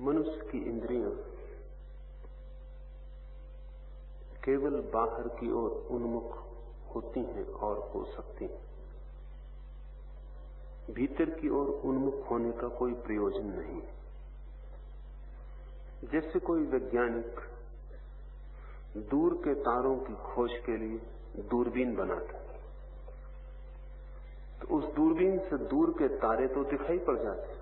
मनुष्य की इंद्रियाँ केवल बाहर की ओर उन्मुख होती हैं और हो सकती हैं। भीतर की ओर उन्मुख होने का कोई प्रयोजन नहीं। जैसे कोई वैज्ञानिक दूर के तारों की खोज के लिए दूरबीन बनाता है तो उस दूरबीन से दूर के तारे तो दिखाई पड़ जाते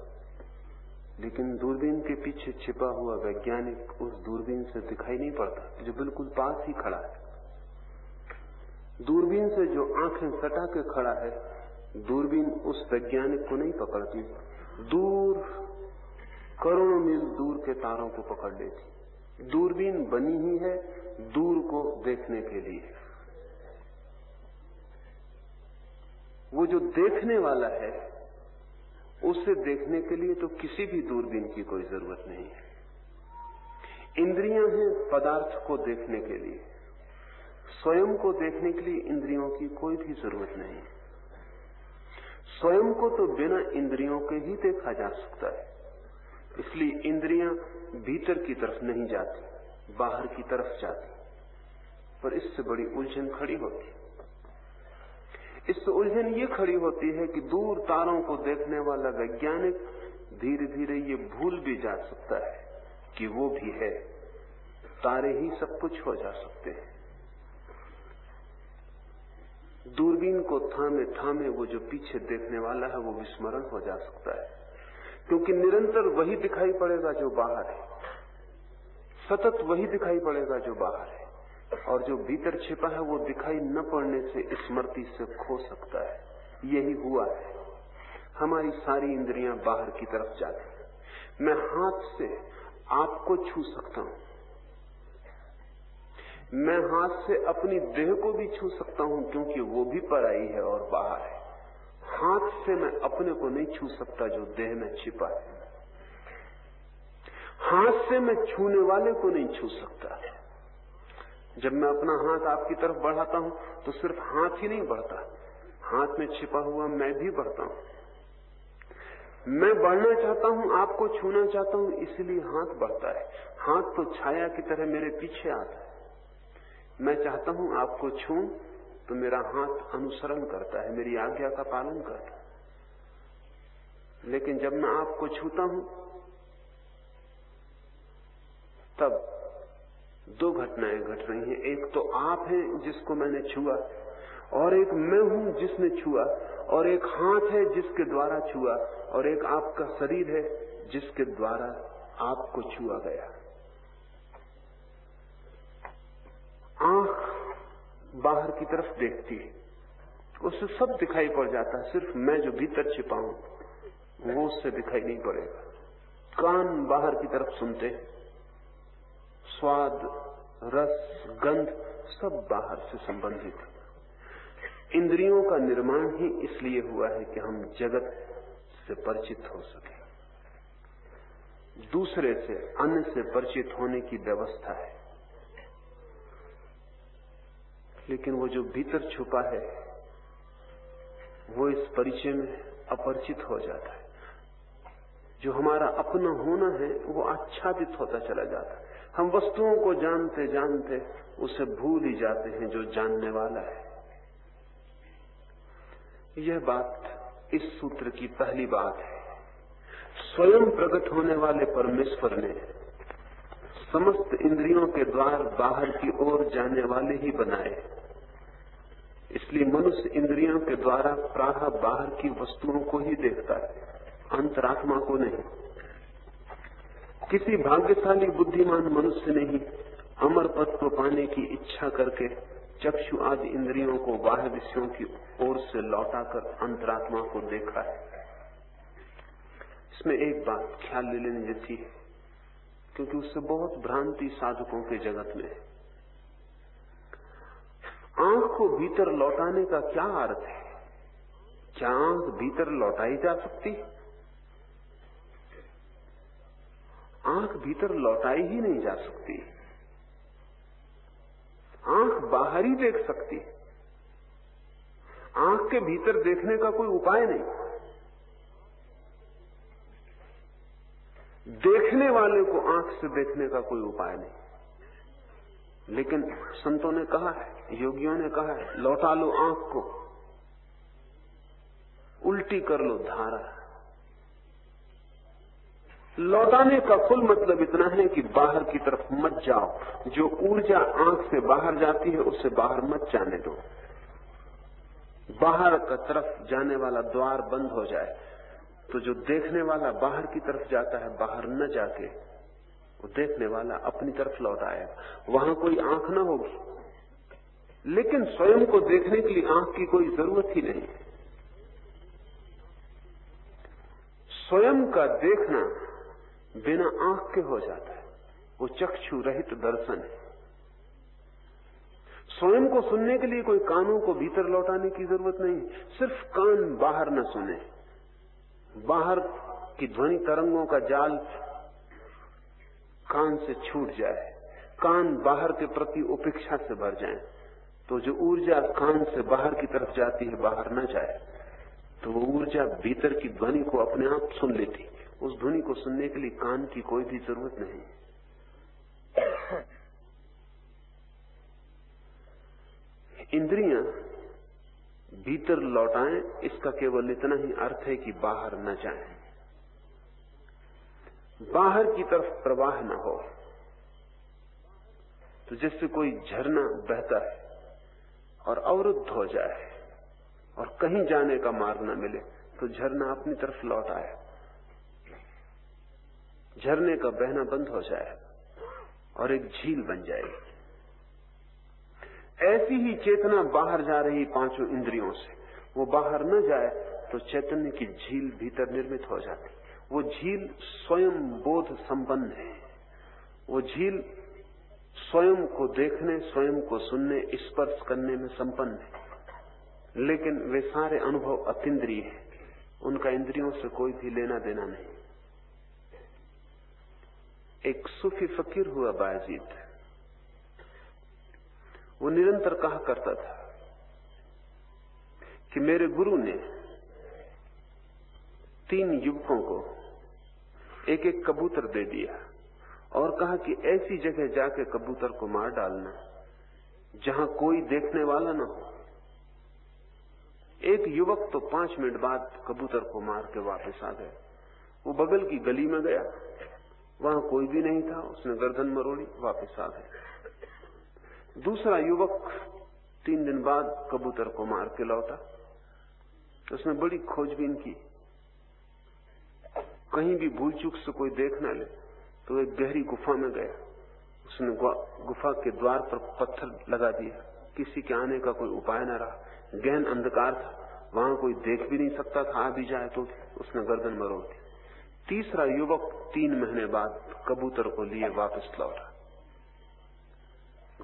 लेकिन दूरबीन के पीछे छिपा हुआ वैज्ञानिक उस दूरबीन से दिखाई नहीं पड़ता, जो बिल्कुल पास ही खड़ा है। दूरबीन से जो आँखें सटा के खड़ा है, दूरबीन उस वैज्ञानिक को नहीं पकड़ती। दूर, करोड़ों मील दूर के तारों को पकड़ लेती। दूरबीन बनी ही है, दूर को देखने के लिए। वो जो देखने वाला है उसे देखने के लिए तो किसी भी दूरबीन की कोई ज़रूरत नहीं है। इंद्रियाँ हैं पदार्थ को देखने के लिए। स्वयं को देखने के लिए इंद्रियों की कोई भी ज़रूरत नहीं स्वयं को तो बिना इंद्रियों के ही देखा जा सकता है। इसलिए इंद्रियाँ भीतर की तरफ़ नहीं जाती, बाहर की तरफ़ जाती। पर इससे बड़ी उलझन खड़ी होती इससे उलझन ये खड़ी होती है कि दूर तारों को देखने वाला वैज्ञानिक धीरे धीरे ये भूल भी जा सकता है कि वो भी है। तारे ही सब कुछ हो जा सकते हैं। दूरबीन को थामे थामे वो जो पीछे देखने वाला है, वो विस्मरण हो जा सकता है। क्योंकि निरंतर वही दिखाई पड़ेगा जो बाहर है। सतत वही दिखाई पड़ेगा जो बाहर है। और जो भीतर छिपा है वो दिखाई न पड़ने से स्मृति से खो सकता है। यही हुआ है। हमारी सारी इंद्रियाँ बाहर की तरफ़ जाती है। मैं हाथ से आपको छू सकता हूँ। मैं हाथ से अपनी देह को भी छू सकता हूँ, क्योंकि वो भी पराई है और बाहर है। हाथ से मैं अपने को नहीं छू सकता जो देह में छिपा है। हाथ से मैं छूने वाले को नहीं छू सकता। जब मैं अपना हाथ आपकी तरफ़ बढ़ाता हूँ तो सिर्फ़ हाथ ही नहीं बढ़ता। हाथ में छिपा हुआ मैं भी बढ़ता हूँ। मैं बढ़ना चाहता हूँ, आपको छूना चाहता हूँ, इसलिए हाथ बढ़ता है। हाथ तो छाया की तरह मेरे पीछे आता है। मैं चाहता हूँ आपको छू तो मेरा हाथ अनुसरण करता है, मेरी आज्ञा का पालन करता है। लेकिन जब मैं आपको छूता हूँ, तब दो घटनाएँ घट रही हैं। एक तो आप हैं जिसको मैंने छुआ, और एक मैं हूँ जिसने छुआ, और एक हाथ है जिसके द्वारा छुआ, और एक आपका शरीर है जिसके द्वारा आपको छुआ गया। आँख बाहर की तरफ़ देखती है। उससे सब दिखाई पड़ जाता है, सिर्फ़ मैं जो भीतर छिपा हूँ, वो उससे दिखाई नहीं पड़ेगा। कान बाहर की तरफ़ सुनते हैं। स्वाद, रस, गंध सब बाहर से संबंधित है। इंद्रियों का निर्माण ही इसलिए हुआ है कि हम जगत से परिचित हो सके। दूसरे से, अन्य से परिचित होने की व्यवस्था है। लेकिन वो जो भीतर छुपा है, वो इस परिचय में अपरिचित हो जाता है। जो हमारा अपना होना है, वो आच्छादित होता चला जाता है। हम वस्तुओं को जानते जानते उसे भूल ही जाते हैं जो जानने वाला है। यह बात इस सूत्र की पहली बात है। स्वयं प्रकट होने वाले परमेश्वर ने समस्त इंद्रियों के द्वार बाहर की ओर जाने वाले ही बनाए। इसलिए मनुष्य इंद्रियों के द्वारा प्राह बाहर की वस्तुओं को ही देखता है, अंतरात्मा को नहीं। किसी भाग्यशाली बुद्धिमान मनुष्य ने ही अमर पद को पाने की इच्छा करके चक्षु आदि इंद्रियों को बाह्य विषयों की ओर से लौटाकर अंतरात्मा को देखा है। इसमें एक बात ख्याल ले लेने जैसी है, क्योंकि उससे बहुत भ्रांति साधकों के जगत में है। आँख को भीतर लौटाने का क्या अर्थ है? क्या आँख भीतर लौटाई जा सकती है? आँख भीतर लौटाई ही नहीं जा सकती। आँख बाहर ही देख सकती। आँख के भीतर देखने का कोई उपाय नहीं। देखने वाले को आँख से देखने का कोई उपाय नहीं। लेकिन संतों ने कहा है, योगियों ने कहा है, लौटा लो आँख को, उल्टी कर लो धारा। लौटाने का कुल मतलब इतना है कि बाहर की तरफ़ मत जाओ। जो ऊर्जा आँख से बाहर जाती है उसे बाहर मत जाने दो। बाहर का तरफ़ जाने वाला द्वार बंद हो जाए। तो जो देखने वाला बाहर की तरफ़ जाता है, बाहर न जाके, वो देखने वाला अपनी तरफ़ लौट आएगा। वहाँ कोई आँख न होगी। लेकिन स्वयं को देखने के लिए आँख की कोई ज़रूरत ही नहीं। स्वयं का देखना बिना आँख के हो जाता है। वो चक्षु रहित दर्शन है। स्वयं को सुनने के लिए कोई कानों को भीतर लौटाने की ज़रूरत नहीं सिर्फ़ कान बाहर न सुने। बाहर की ध्वनि तरंगों का जाल कान से छूट जाए। कान बाहर के प्रति उपेक्षा से भर जाए। तो जो ऊर्जा कान से बाहर की तरफ़ जाती है, बाहर न जाए तो वो ऊर्जा भीतर की ध्वनि को अपने आप सुन लेती उस ध्वनि को सुनने के लिए कान की कोई भी ज़रूरत नहीं। इंद्रियाँ भीतर लौटाएँ इसका केवल इतना ही अर्थ है कि बाहर न जाएँ। बाहर की तरफ़ प्रवाह न हो। तो जैसे कोई झरना बहता है और अवरुद्ध हो जाए और कहीं जाने का मार्ग न मिले तो झरना अपनी तरफ़ लौट आए झरने का बहना बंद हो जाए और एक झील बन जाएगी ऐसी ही चेतना बाहर जा रही पाँचों इंद्रियों से। वो बाहर न जाए तो चैतन्य की झील भीतर निर्मित हो जाती। वो झील स्वयं बोध संपन्न है। वो झील स्वयं को देखने, स्वयं को सुनने, स्पर्श करने में संपन्न है। लेकिन वे सारे अनुभव अतिद्रिय हैं। उनका इंद्रियों से कोई भी लेना देना नहीं। एक सूफी फकीर हुआ बायजीत वो निरंतर कहा करता था कि मेरे गुरु ने तीन युवकों को एक एक कबूतर दे दिया और कहा कि ऐसी जगह जाके कबूतर को मार डालना, जहाँ कोई देखने वाला ना हो। एक युवक तो पाँच मिनट बाद कबूतर को मार के वापस आ गया। वो बगल की गली में गया। वहाँ कोई भी नहीं था, उसने गर्दन मरोड़ी, वापस आ गए दूसरा युवक तीन दिन बाद कबूतर को मार के लौटा। उसने बड़ी खोजबीन की। कहीं भी भूल चूक से कोई देख न ले तो एक गहरी गुफा में गया। उसने गुफा के द्वार पर पत्थर लगा दिया। किसी के आने का कोई उपाय न रहा। गहन अंधकार था। वहाँ कोई देख भी नहीं सकता था, आ भी जाए तो उसने गर्दन मरोड़ तीसरा युवक तीन महीने बाद कबूतर को लिए वापस लौटा।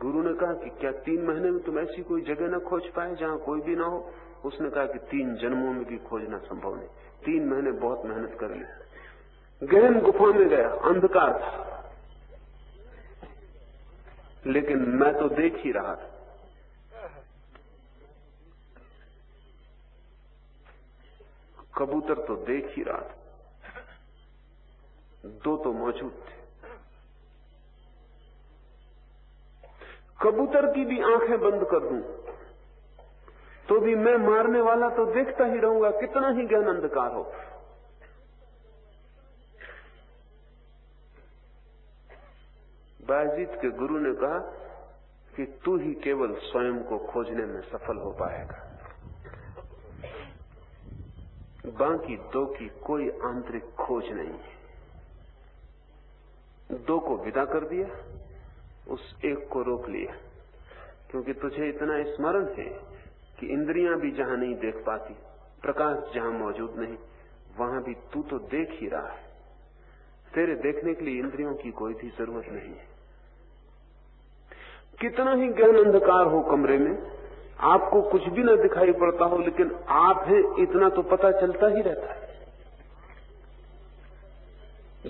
गुरु ने कहा कि क्या तीन महीने में तुम ऐसी कोई जगह न खोज पाए जहाँ कोई भी ना हो? उसने कहा कि तीन जन्मों में भी खोजना संभव नहीं। तीन महीने बहुत मेहनत कर ली गहन गुफा में गया, अंधकार था। लेकिन मैं तो देख ही रहा था। कबूतर तो देख ही रहा था। दो तो मौजूद थे। कबूतर की भी आँखें बंद कर दूँ तो भी मैं मारने वाला तो देखता ही रहूँगा, कितना ही गहन अंधकार हो। बाजीत के गुरु ने कहा कि तू ही केवल स्वयं को खोजने में सफल हो पाएगा। बाकी दो की कोई आंतरिक खोज नहीं है। दो को विदा कर दिया, उस एक को रोक लिया। क्योंकि तुझे इतना स्मरण है कि इंद्रियाँ भी जहाँ नहीं देख पाती, प्रकाश जहाँ मौजूद नहीं, वहाँ भी तू तो देख ही रहा है। तेरे देखने के लिए इंद्रियों की कोई भी ज़रूरत नहीं है। कितना ही गहन अंधकार हो कमरे में, आपको कुछ भी ना दिखाई पड़ता हो, लेकिन आप हैं, इतना तो पता चलता ही रहता है।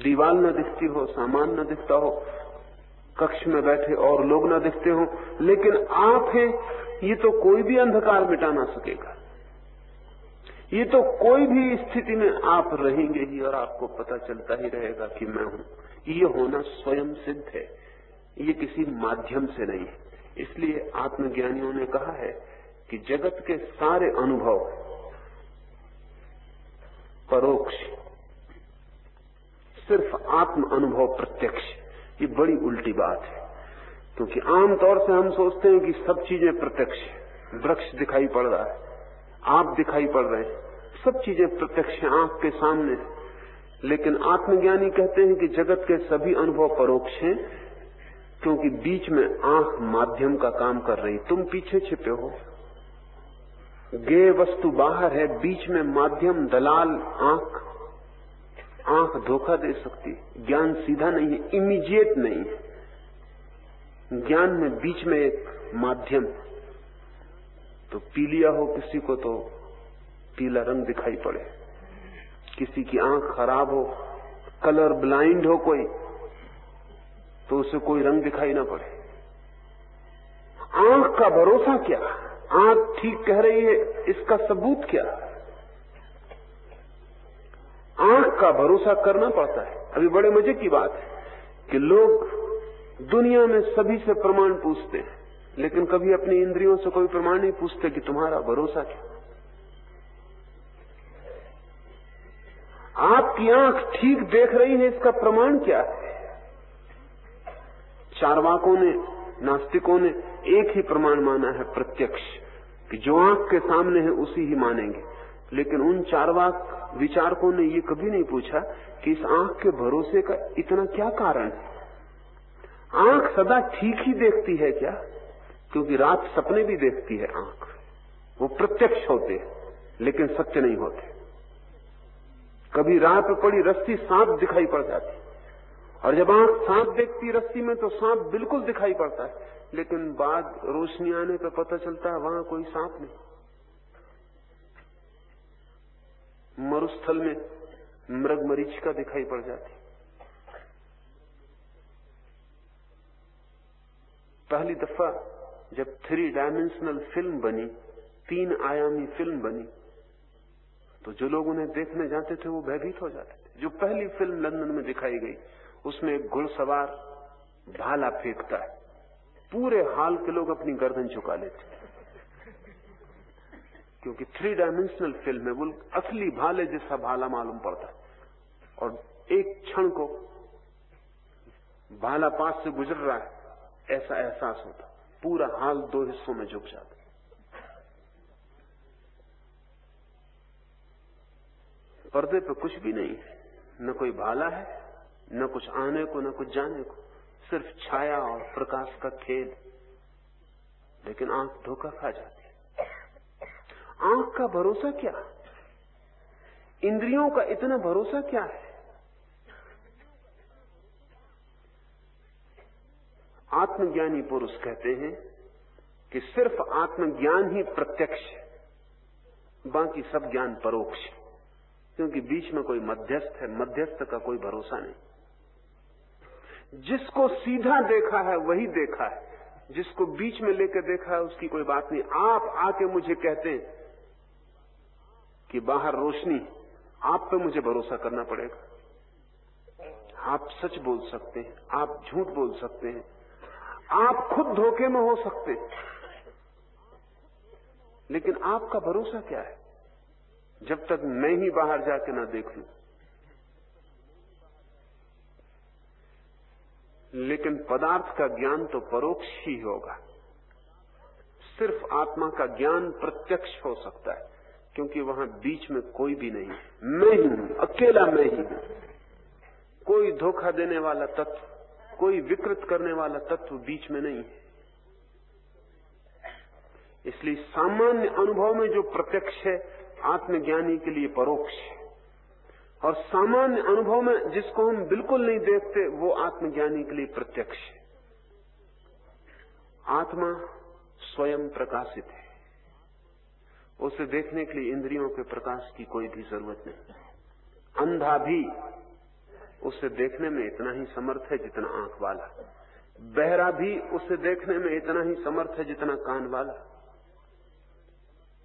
दीवाल न दिखती हो, सामान न दिखता हो, कक्ष में बैठे और लोग न दिखते हो, लेकिन आप हैं ये तो कोई भी अंधकार मिटा ना सकेगा ये तो कोई भी स्थिति में आप रहेंगे ही और आपको पता चलता ही रहेगा कि मैं हूँ। ये होना स्वयं सिद्ध है। ये किसी माध्यम से नहीं है। इसलिए आत्मज्ञानियों ने कहा है कि जगत के सारे अनुभव परोक्ष सिर्फ़ आत्म अनुभव प्रत्यक्ष। ये बड़ी उल्टी बात है। क्योंकि आमतौर से हम सोचते हैं कि सब चीज़ें प्रत्यक्ष है। वृक्ष दिखाई पड़ रहा है। आप दिखाई पड़ रहे हैं। सब चीज़ें प्रत्यक्ष है आँख के सामने। लेकिन आत्मज्ञानी कहते हैं कि जगत के सभी अनुभव परोक्ष हैं, क्योंकि बीच में आँख माध्यम का काम कर रही। तुम पीछे छिपे हो। गे वस्तु बाहर है, बीच में माध्यम, दलाल, आँख आँख धोखा दे सकती ज्ञान सीधा नहीं है इमीडिएट नहीं है। ज्ञान में बीच में एक माध्यम तो पी लिया हो किसी को तो पीला रंग दिखाई पड़े। किसी की आँख खराब हो कलर ब्लाइंड हो कोई तो उसे कोई रंग दिखाई ना पड़े। आँख का भरोसा क्या? आँख ठीक कह रही है, इसका सबूत क्या? आँख का भरोसा करना पड़ता है। अभी बड़े मज़े की बात है कि लोग दुनिया में सभी से प्रमाण पूछते हैं, लेकिन कभी अपनी इंद्रियों से कोई प्रमाण नहीं पूछते कि तुम्हारा भरोसा क्या आपकी आँख ठीक देख रही है, इसका प्रमाण क्या है? चारवाकों ने, नास्तिकों ने एक ही प्रमाण माना है प्रत्यक्ष, कि जो आँख के सामने है, उसी ही मानेंगे। लेकिन उन चारवाक विचारकों ने ये कभी नहीं पूछा कि इस आँख के भरोसे का इतना क्या कारण है? आँख सदा ठीक ही देखती है क्या? क्योंकि रात सपने भी देखती है आँख। वो प्रत्यक्ष होते लेकिन सत्य नहीं होते। कभी राह पे पड़ी रस्सी सांप दिखाई पड़ जाती और जब आँख सांप देखती रस्सी में तो सांप बिल्कुल दिखाई पड़ता है। लेकिन बाद रोशनी आने पर पता चलता है वहाँ कोई सांप नहीं। मरुस्थल में मृग मरीचिका दिखाई पड़ जाती। पहली दफ़ा जब थ्री डायमेंशनल फ़िल्म बनी, तीन आयामी फ़िल्म बनी तो जो लोग उन्हें देखने जाते थे वो भयभीत हो जाते थे। जो पहली फ़िल्म लंदन में दिखाई गई, उसमें एक घुड़सवार भाला फेंकता है। पूरे हाल के लोग अपनी गर्दन झुका लेते क्योंकि थ्री डायमेंशनल फ़िल्म है, वो असली भाले जैसा भाला मालूम पड़ता है। और एक क्षण को भाला पास से गुजर रहा है, ऐसा एहसास होता पूरा हाल दो हिस्सों में झुक जाता पर्दे पर कुछ भी नहीं है। न कोई भाला है, न कुछ आने को, न कुछ जाने को। सिर्फ़ छाया और प्रकाश का खेल। लेकिन आँख धोखा खा जाती आँख का भरोसा क्या इंद्रियों का इतना भरोसा क्या है? आत्मज्ञानी पुरुष कहते हैं कि सिर्फ़ आत्मज्ञान ही प्रत्यक्ष बाकी सब ज्ञान परोक्ष क्योंकि बीच में कोई मध्यस्थ है, मध्यस्थ का कोई भरोसा नहीं। जिसको सीधा देखा है, वही देखा है, जिसको बीच में लेकर देखा है, उसकी कोई बात नहीं। आप आके मुझे कहते हैं कि बाहर रोशनी, आप पे मुझे भरोसा करना पड़ेगा। आप सच बोल सकते हैं, आप झूठ बोल सकते हैं, आप खुद धोखे में हो सकते लेकिन आपका भरोसा क्या है? जब तक मैं ही बाहर जाके ना देख लू। लेकिन पदार्थ का ज्ञान तो परोक्ष ही होगा। सिर्फ़ आत्मा का ज्ञान प्रत्यक्ष हो सकता है। क्योंकि वहाँ बीच में कोई भी नहीं। मैं ही हूँ, अकेला मैं ही हूँ। कोई धोखा देने वाला तत्व, कोई विकृत करने वाला तत्व बीच में नहीं। है इसलिए सामान्य अनुभव में जो प्रत्यक्ष है, आत्मज्ञानी के लिए परोक्ष है। और सामान्य अनुभव में जिसको हम बिल्कुल नहीं देखते, वो आत्मज्ञानी के लिए प्रत्यक्ष है। आत्मा स्वयं प्रकाशित है। उसे देखने के लिए इंद्रियों के प्रकाश की कोई भी ज़रूरत नहीं। अंधा भी उसे देखने में इतना ही समर्थ है जितना आँख वाला। बहरा भी उसे देखने में इतना ही समर्थ है जितना कान वाला।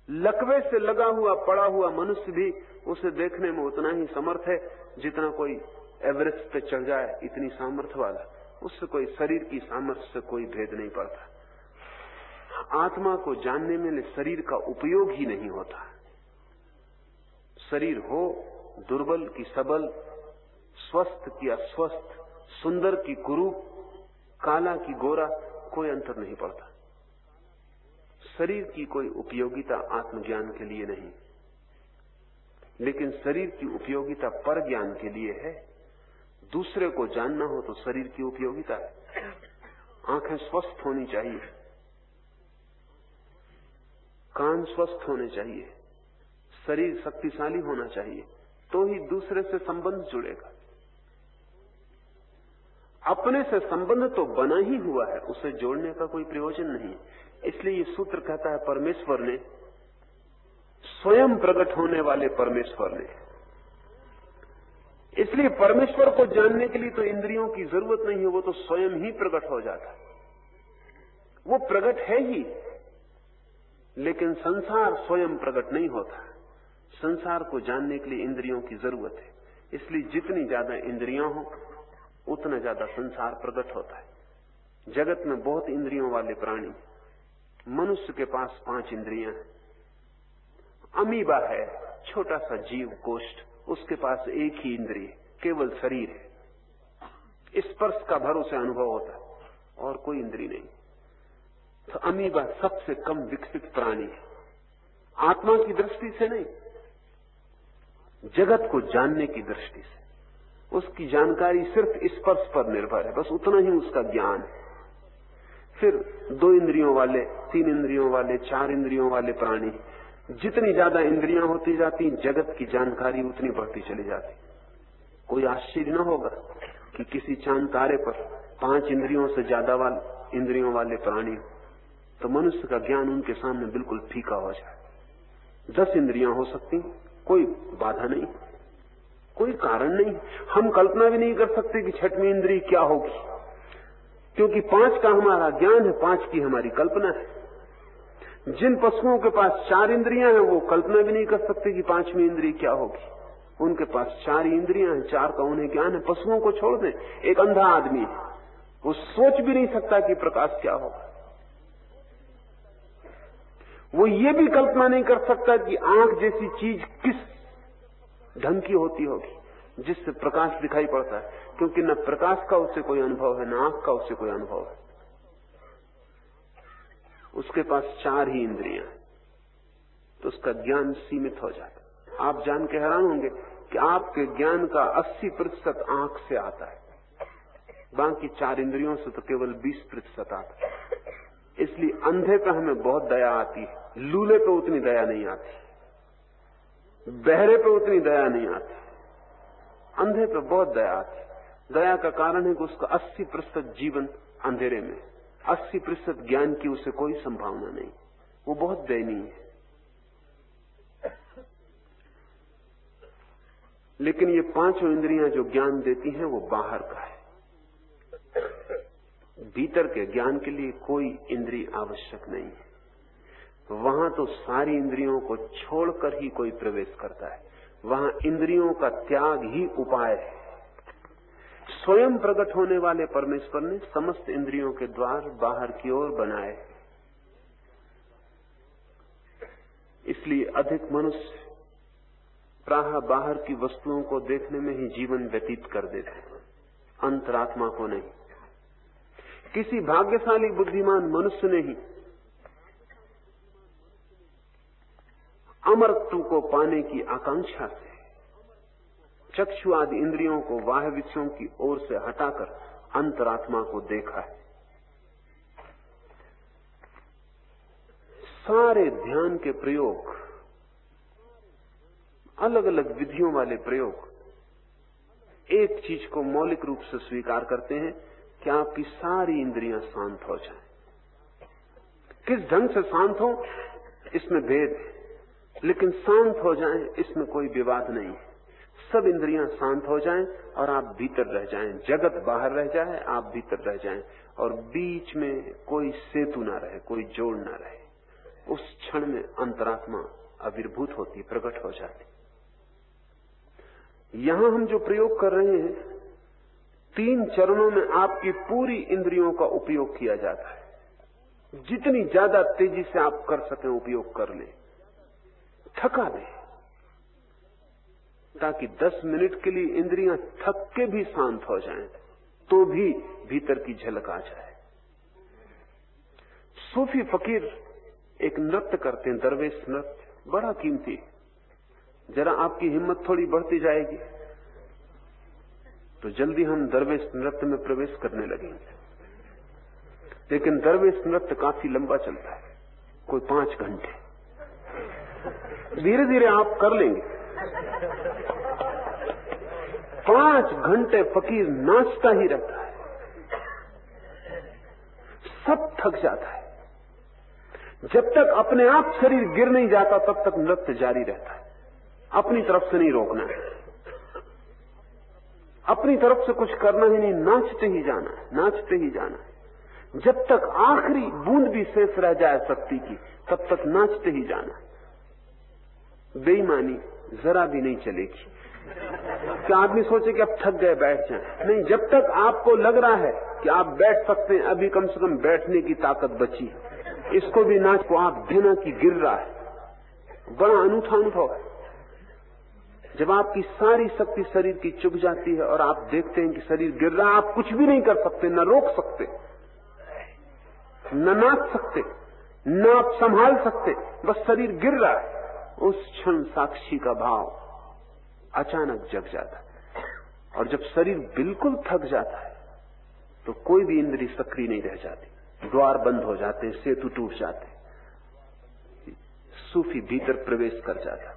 लकवे से लगा हुआ, पड़ा हुआ मनुष्य भी उसे देखने में उतना ही समर्थ है जितना कोई एवरेस्ट पे चढ़ जाए, इतनी सामर्थ्य वाला। उससे कोई शरीर की सामर्थ्य से कोई भेद नहीं पड़ता। आत्मा को जानने में शरीर का उपयोग ही नहीं होता। शरीर हो, दुर्बल की सबल, स्वस्थ की अस्वस्थ, सुंदर की कुरूप काला की गोरा, कोई अंतर नहीं पड़ता। शरीर की कोई उपयोगिता आत्मज्ञान के लिए नहीं। लेकिन शरीर की उपयोगिता पर ज्ञान के लिए है। दूसरे को जानना हो तो शरीर की उपयोगिता है। आँखें स्वस्थ होनी चाहिए। कान स्वस्थ होने चाहिए, शरीर शक्तिशाली होना चाहिए तो ही दूसरे से संबंध जुड़ेगा। अपने से संबंध तो बना ही हुआ है, उसे जोड़ने का कोई प्रयोजन नहीं। इसलिए ये सूत्र कहता है परमेश्वर ने, स्वयं प्रकट होने वाले परमेश्वर ने। इसलिए परमेश्वर को जानने के लिए तो इंद्रियों की ज़रूरत नहीं है, वो तो स्वयं ही प्रकट हो जाता है। वो प्रकट है ही। लेकिन संसार स्वयं प्रकट नहीं होता। संसार को जानने के लिए इंद्रियों की ज़रूरत है। इसलिए जितनी ज़्यादा इंद्रियाँ हो, उतना ज़्यादा संसार प्रकट होता है। जगत में बहुत इंद्रियों वाले प्राणी, मनुष्य के पास पाँच इंद्रियाँ हैं। अमीबा है, छोटा सा जीव कोष्ठ उसके पास एक ही इंद्रिय, केवल शरीर है। स्पर्श का भरोसे अनुभव होता है, और कोई इंद्रिय नहीं। तो अमीबा सबसे कम विकसित प्राणी है। आत्मा की दृष्टि से नहीं, जगत को जानने की दृष्टि से। उसकी जानकारी सिर्फ़ स्पर्श पर निर्भर है, बस उतना ही उसका ज्ञान है। फिर दो इंद्रियों वाले, तीन इंद्रियों वाले, चार इंद्रियों वाले प्राणी, जितनी ज़्यादा इंद्रियाँ होती जाती, जगत की जानकारी उतनी बढ़ती चली जाती। कोई आश्चर्य न होगा कि किसी चाँद तारे पर पाँच इंद्रियों से ज़्यादा वाले, इंद्रियों वाले प्राणी तो मनुष्य का ज्ञान उनके सामने बिल्कुल फीका हो जाए। दस इंद्रियाँ हो सकती, कोई बाधा नहीं, कोई कारण नहीं। हम कल्पना भी नहीं कर सकते कि छठवीं इंद्री क्या होगी। क्योंकि पाँच का हमारा ज्ञान है, पाँच की हमारी कल्पना है। जिन पशुओं के पास चार इंद्रियाँ हैं, वो कल्पना भी नहीं कर सकते कि पांचवी इंद्री क्या होगी। उनके पास चार इंद्रियाँ हैं, चार का उन्हें ज्ञान है। पशुओं को छोड़ दें, एक अंधा आदमी है। वो सोच भी नहीं सकता कि प्रकाश क्या होगा। वो ये भी कल्पना नहीं कर सकता कि आँख जैसी चीज़ किस ढंग की होती होगी, जिससे प्रकाश दिखाई पड़ता है। क्योंकि न प्रकाश का उससे कोई अनुभव है, न आँख का उससे कोई अनुभव है। उसके पास चार ही इंद्रियाँ तो उसका ज्ञान सीमित हो जाता आप जान के हैरान होंगे कि आपके ज्ञान का 80 प्रतिशत आँख से आता है। बाकी चार इंद्रियों से तो केवल 20 प्रतिशत आता है। इसलिए अंधे पे हमें बहुत दया आती है। लूले पे उतनी दया नहीं आती। बहरे पे उतनी दया नहीं आती। अंधे पे बहुत दया आती। दया का कारण है कि उसका 80 प्रतिशत जीवन अंधेरे में 80 प्रतिशत ज्ञान की उसे कोई संभावना नहीं। वो बहुत दयनीय है। लेकिन ये पाँचों इंद्रियाँ जो ज्ञान देती हैं, वो बाहर का है। भीतर के ज्ञान के लिए कोई इंद्री आवश्यक नहीं है। वहाँ तो सारी इंद्रियों को छोड़कर ही कोई प्रवेश करता है। वहाँ इंद्रियों का त्याग ही उपाय है। स्वयं प्रकट होने वाले परमेश्वर ने समस्त इंद्रियों के द्वार बाहर की ओर बनाए। इसलिए अधिक मनुष्य प्राह बाहर की वस्तुओं को देखने में ही जीवन व्यतीत कर देते हैं। अंतरात्मा को नहीं। किसी भाग्यशाली बुद्धिमान मनुष्य ने ही अमरत्व को पाने की आकांक्षा से, चक्षु आदि इंद्रियों को वाह विषयों की ओर से हटाकर अंतरात्मा को देखा है। सारे ध्यान के प्रयोग अलग अलग विधियों वाले प्रयोग, एक चीज़ को मौलिक रूप से स्वीकार करते हैं कि आपकी सारी इंद्रियाँ शांत हो जाएँ। किस ढंग से शांत हो? इसमें भेद है। लेकिन शांत हो जाएँ, इसमें कोई विवाद नहीं है। सब इंद्रियाँ शांत हो जाएँ और आप भीतर रह जाएँ। जगत बाहर रह जाए, आप भीतर रह जाएँ। और बीच में कोई सेतु ना रहे, कोई जोड़ ना रहे। उस क्षण में अंतरात्मा आविर्भूत होती, प्रकट हो जाती। यहाँ हम जो प्रयोग कर रहे हैं तीन चरणों में आपकी पूरी इंद्रियों का उपयोग किया जाता है। जितनी ज़्यादा तेज़ी से आप कर सकें, उपयोग कर लें। थका दें। ताकि 10 मिनट के लिए इंद्रियाँ थक के भी शांत हो जाएँ तो भी भीतर की झलक आ जाए। सूफी फकीर एक नृत्य करते हैं, दरवेश नृत्य। बड़ा कीमती। जरा आपकी हिम्मत थोड़ी बढ़ती जाएगी। तो जल्दी हम दरवेश नृत्य में प्रवेश करने लगेंगे लेकिन दरवेश नृत्य काफ़ी लंबा चलता है, कोई पाँच घंटे। धीरे धीरे आप कर लेंगे। पाँच घंटे फकीर नाचता ही रहता है। सब थक जाता है। जब तक अपने आप शरीर गिर नहीं जाता, तब तक नृत्य जारी रहता है। अपनी तरफ़ से नहीं रोकना है। अपनी तरफ़ से कुछ करना ही नहीं, नाचते ही जाना है, नाचते ही जाना है। जब तक आखिरी बूंद भी शेष रह जाए शक्ति की, तब तक नाचते ही जाना है। बेईमानी जरा भी नहीं चलेगी। कि आदमी सोचे कि अब थक गए, बैठ जाए? नहीं, जब तक आपको लग रहा है कि आप बैठ सकते हैं, अभी कम से कम बैठने की ताकत बची। इसको भी नाच को आप देना की गिर रहा है। बड़ा अनूठा अनुभव है। जब आपकी सारी शक्ति शरीर की चुक जाती है और आप देखते हैं कि शरीर गिर रहा आप कुछ भी नहीं कर सकते, न रोक सकते, न नाच सकते, न आप संभाल सकते, बस शरीर गिर रहा है। उस क्षण साक्षी का भाव अचानक जग जाता है। और जब शरीर बिल्कुल थक जाता है तो कोई भी इंद्री सक्रिय नहीं रह जाती। द्वार बंद हो जाते, सेतु टूट जाते, सूफी भीतर प्रवेश कर जाता।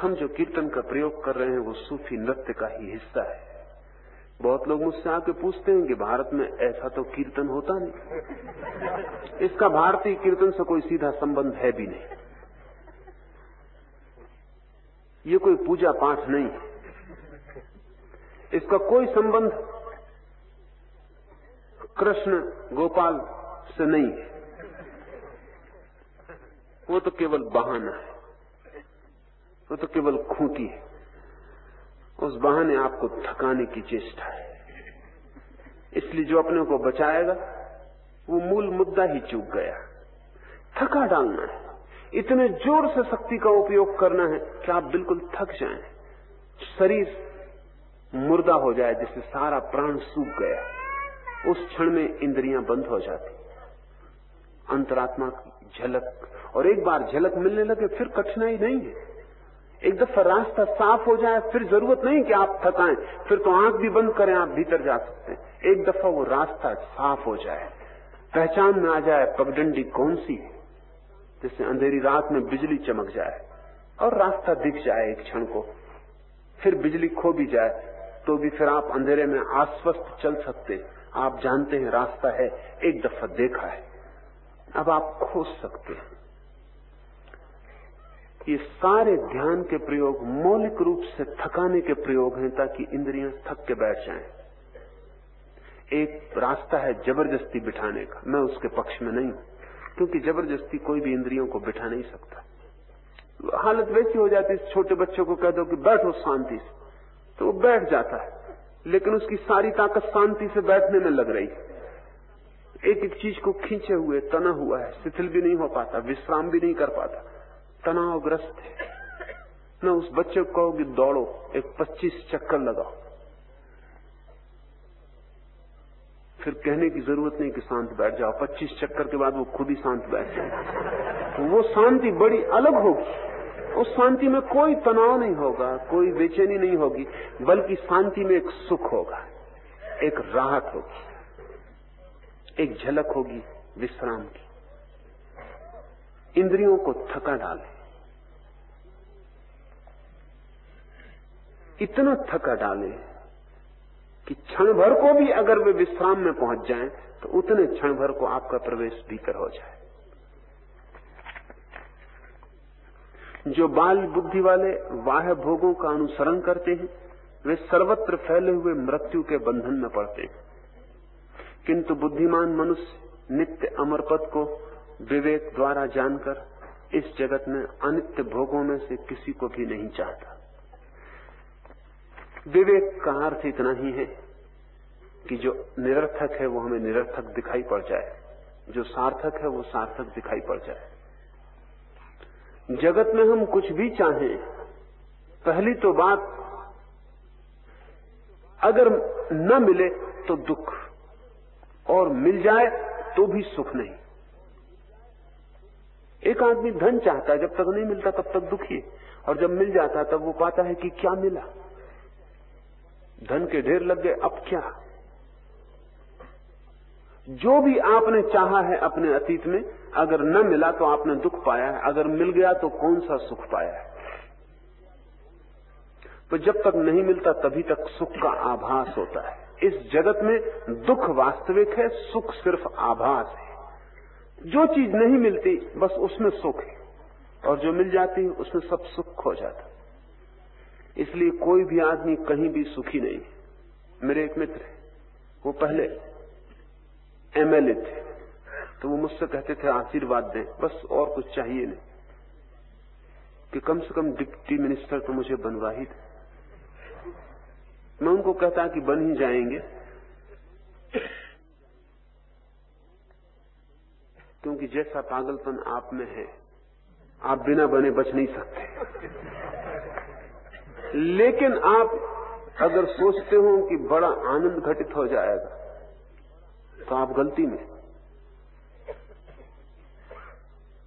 हम जो कीर्तन का प्रयोग कर रहे हैं, वो सूफी नृत्य का ही हिस्सा है। बहुत लोग मुझसे आके पूछते हैं कि भारत में ऐसा तो कीर्तन होता नहीं। इसका भारतीय कीर्तन से कोई सीधा संबंध है भी नहीं। ये कोई पूजा पाठ नहीं है। इसका कोई संबंध कृष्ण गोपाल से नहीं है। वो तो केवल बहाना है। वो तो केवल खूंटी है। उस बहाने आपको थकाने की चेष्टा है। इसलिए जो अपने को बचाएगा, वो मूल मुद्दा ही चूक गया। थका डालना है। इतने ज़ोर से शक्ति का उपयोग करना है कि आप बिल्कुल थक जाएँ। शरीर मुर्दा हो जाए, जिससे सारा प्राण सूख गया। उस क्षण में इंद्रियाँ बंद हो जाती। अंतरात्मा की झलक, और एक बार झलक मिलने लगे, फिर कठिनाई नहीं है। एक दफ़ा रास्ता साफ़ हो जाए, फिर ज़रूरत नहीं कि आप थकाएँ, फिर तो आँख भी बंद करें, आप भीतर जा सकते हैं। एक दफ़ा वो रास्ता साफ़ हो जाए। पहचान में आ जाए पगडंडी कौन सी है, जिससे अंधेरी रात में बिजली चमक जाए, और रास्ता दिख जाए एक क्षण को, फिर बिजली खो भी जाए तो भी फिर आप अंधेरे में आश्वस्त चल सकते आप जानते हैं रास्ता है, एक दफ़ा देखा है, अब आप खोज सकते हैं। ये सारे ध्यान के प्रयोग मौलिक रूप से थकाने के प्रयोग हैं ताकि इंद्रियाँ थक के बैठ जाएँ। एक रास्ता है ज़बरदस्ती बिठाने का। मैं उसके पक्ष में नहीं हूँ, क्योंकि ज़बरदस्ती कोई भी इंद्रियों को बिठा नहीं सकता। हालत वैसी हो जाती है, छोटे बच्चों को कह दो कि बैठो शांति से। तो वो बैठ जाता है, लेकिन उसकी सारी ताकत शांति से बैठने में लग रही है। एक एक चीज़ को खींचे हुए, तना हुआ है, शिथिल भी नहीं हो पाता, विश्राम भी नहीं कर पाता। तनावग्रस्त है। मैं उस बच्चे को कहो कि दौड़ो, एक 25 चक्कर लगाओ। फिर कहने की ज़रूरत नहीं कि शांत बैठ जाओ। 25 चक्कर के बाद वो खुद ही शांत बैठ जाए। वो शांति बड़ी अलग होगी। उस शांति में कोई तनाव नहीं होगा, कोई बेचैनी नहीं होगी, बल्कि शांति में एक सुख होगा, एक राहत होगी, एक झलक होगी विश्राम की। इंद्रियों को थका डाले। इतना थका डाले कि क्षण भर को भी अगर वे विश्राम में पहुँच जाएँ तो उतने क्षण भर को आपका प्रवेश भीतर हो जाए। जो बाल बुद्धि वाले वाह भोगों का अनुसरण करते हैं, वे सर्वत्र फैले हुए मृत्यु के बंधन में पड़ते हैं। किंतु बुद्धिमान मनुष्य नित्य अमर पद को विवेक द्वारा जानकर इस जगत में अनित्य भोगों में से किसी को भी नहीं चाहता। विवेक का अर्थ इतना ही है कि जो निरर्थक है वो हमें निरर्थक दिखाई पड़ जाए। जो सार्थक है वो सार्थक दिखाई पड़ जाए। जगत में हम कुछ भी चाहें, पहली तो बात, अगर न मिले तो दुख, और मिल जाए तो भी सुख नहीं। एक आदमी धन चाहता है, जब तक नहीं मिलता तब तक दुखी है, और जब मिल जाता तब वो पाता है कि क्या मिला। धन के ढेर लग गए, अब क्या? जो भी आपने चाहा है अपने अतीत में, अगर न मिला तो आपने दुख पाया है, अगर मिल गया तो कौन सा सुख पाया है? तो जब तक नहीं मिलता तभी तक सुख का आभास होता है। इस जगत में दुख वास्तविक है, सुख सिर्फ़ आभास है। जो चीज़ नहीं मिलती, बस उसमें सुख है। और जो मिल जाती है, उसमें सब सुख हो जाता इसलिए कोई भी आदमी कहीं भी सुखी नहीं। मेरे एक मित्र वो पहले एमएलए थे। तो वो मुझसे कहते थे, आशीर्वाद दें। बस और कुछ चाहिए नहीं। कि कम से कम डिप्टी मिनिस्टर तो मुझे बनवा ही मैं उनको कहता कि बन ही जाएँगे। क्योंकि जैसा पागलपन आप में है, आप बिना बने बच नहीं सकते। लेकिन आप अगर सोचते हो कि बड़ा आनंद घटित हो जाएगा तो आप गलती में।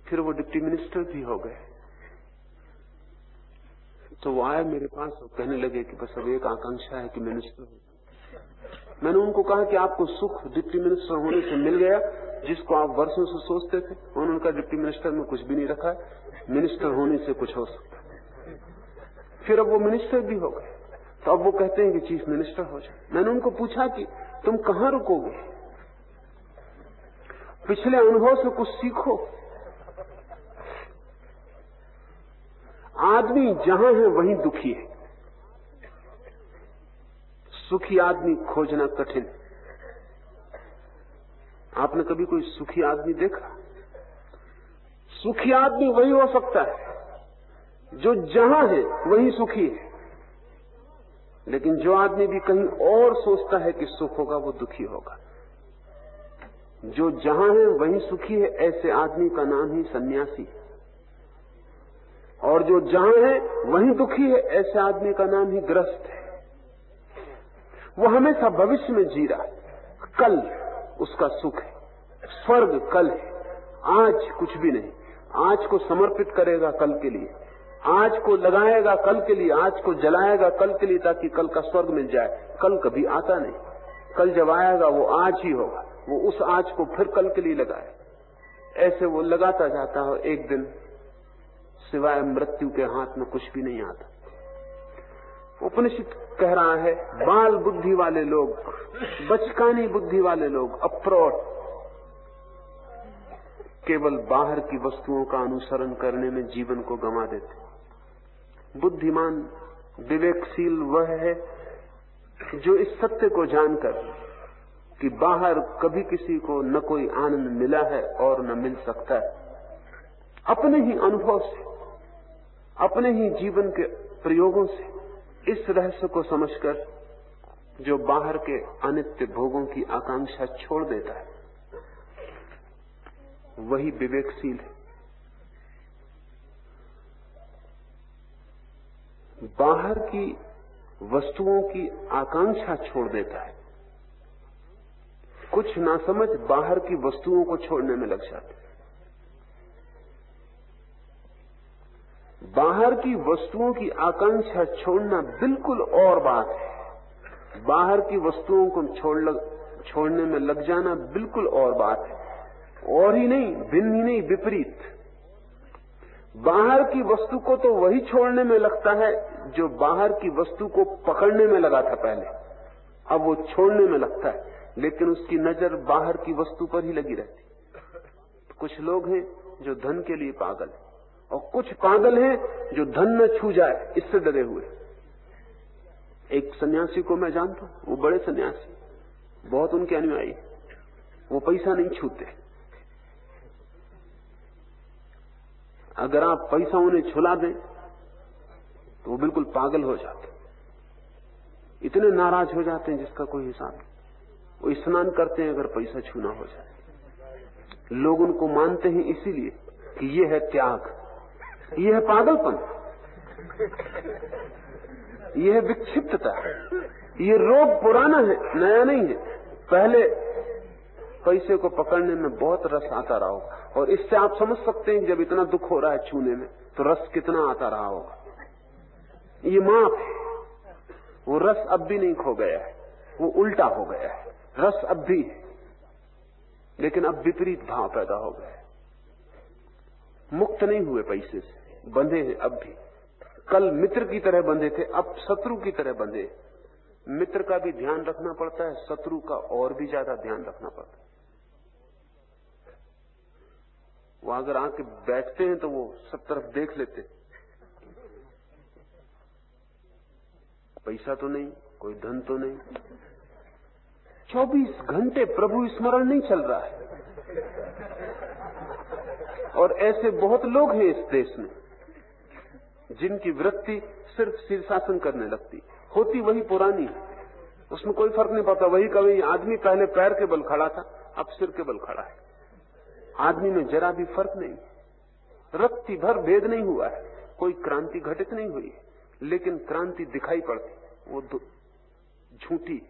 फिर वो डिप्टी मिनिस्टर भी हो गए। तो वो आए मेरे पास और कहने लगे कि बस अब एक आकांक्षा है कि मिनिस्टर हो। मैंने उनको कहा कि आपको सुख डिप्टी मिनिस्टर होने से मिल गया, जिसको आप वर्षों से सोचते थे। उन्होंने कहा, डिप्टी मिनिस्टर में कुछ भी नहीं रखा है। मिनिस्टर होने से कुछ हो सकता है। फिर अब वो मिनिस्टर भी हो गए। तो अब वो कहते हैं कि चीफ मिनिस्टर हो जाए। मैंने उनको पूछा कि तुम कहाँ रुकोगे? पिछले अनुभव से कुछ सीखो। आदमी जहाँ है, वहीं दुखी है। सुखी आदमी खोजना कठिन। आपने कभी कोई सुखी आदमी देखा? सुखी आदमी वही हो सकता है। जो जहाँ है, वही सुखी है। लेकिन जो आदमी भी कहीं और सोचता है कि सुख होगा, वो दुखी होगा। जो जहाँ है, वही सुखी है, ऐसे आदमी का नाम ही सन्यासी। और जो जहाँ है, वही दुखी है, ऐसे आदमी का नाम ही ग्रस्त है। वो हमेशा भविष्य में जी रहा है। कल उसका सुख है, स्वर्ग कल है, आज कुछ भी नहीं। आज को समर्पित करेगा कल के लिए। आज को लगाएगा, कल के लिए आज को जलाएगा, कल के लिए ताकि कल का स्वर्ग मिल जाए। कल कभी आता नहीं। कल जब आएगा, वो आज ही होगा। वो उस आज को फिर कल के लिए लगाए। ऐसे वो लगाता जाता है एक दिन, सिवाय मृत्यु के हाथ में कुछ भी नहीं आता। उपनिषद कह रहा है, बाल बुद्धि वाले लोग, बचकानी बुद्धि वाले लोग, अप्रोट, केवल बाहर की वस्तुओं का अनुसरण करने में जीवन को गंवा देते। बुद्धिमान, विवेकशील वह है जो इस सत्य को जानकर कि बाहर कभी किसी को न कोई आनंद मिला है और न मिल सकता है। अपने ही अनुभव से, अपने ही जीवन के प्रयोगों से, इस रहस्य को समझकर जो बाहर के अनित्य भोगों की आकांक्षा छोड़ देता है, वही विवेकशील है। बाहर की वस्तुओं की आकांक्षा छोड़ देता है। कुछ ना समझ बाहर की वस्तुओं को छोड़ने में लग जाते हैं। बाहर की वस्तुओं की आकांक्षा छोड़ना बिल्कुल और बात है। बाहर की वस्तुओं को छोड़ लग, छोड़ने में लग जाना बिल्कुल और बात है। और ही नहीं भिन्न ही नहीं विपरीत। बाहर की वस्तु को तो वही छोड़ने में लगता है जो बाहर की वस्तु को पकड़ने में लगा था पहले। अब वो छोड़ने में लगता है, लेकिन उसकी नज़र बाहर की वस्तु पर ही लगी रहती। कुछ लोग हैं जो धन के लिए पागल है, और कुछ पागल हैं जो धन न छू जाए, इससे डरे हुए। एक सन्यासी को मैं जानता हूँ, वो बड़े सन्यासी, बहुत उनके अनुयायी, वो पैसा नहीं छूते। अगर आप पैसा उन्हें छुला दें तो वो बिल्कुल पागल हो जाते इतने नाराज़ हो जाते हैं जिसका कोई हिसाब नहीं। वो स्नान करते हैं अगर पैसा छूना हो जाए। लोग उनको मानते हैं इसीलिए कि ये है त्याग। ये है पागलपन। ये है विक्षिप्तता। ये रोग पुराना है, नया नहीं है। पहले पैसे को पकड़ने में बहुत रस आता रहा होगा। और इससे आप समझ सकते हैं जब इतना दुख हो रहा है छूने में तो रस कितना आता रहा होगा। ये माप है। वो रस अब भी नहीं खो गया है। वो उल्टा हो गया है। रस अब भी है। लेकिन अब विपरीत भाव पैदा हो गया मुक्त नहीं हुए पैसे से, बंधे हैं अब भी। कल मित्र की तरह बंधे थे, अब शत्रु की तरह बंधे। मित्र का भी ध्यान रखना पड़ता है, शत्रु का और भी ज़्यादा ध्यान रखना पड़ता है। वो अगर आके बैठते हैं तो वो सब तरफ़ देख लेते पैसा तो नहीं, कोई धन तो नहीं। 24 घंटे प्रभु स्मरण नहीं चल रहा है। और ऐसे बहुत लोग हैं इस देश में, जिनकी वृत्ति सिर्फ़ शीर्षासन करने लगती होती वही पुरानी उसमें कोई फ़र्क नहीं पड़ता। वही कभी आदमी पहले पैर के बल खड़ा था, अब सिर के बल खड़ा है। आदमी में जरा भी फ़र्क नहीं। रक्ति भर भेद नहीं हुआ है। कोई क्रांति घटित नहीं हुई। लेकिन क्रांति दिखाई पड़ती। वो झूठी।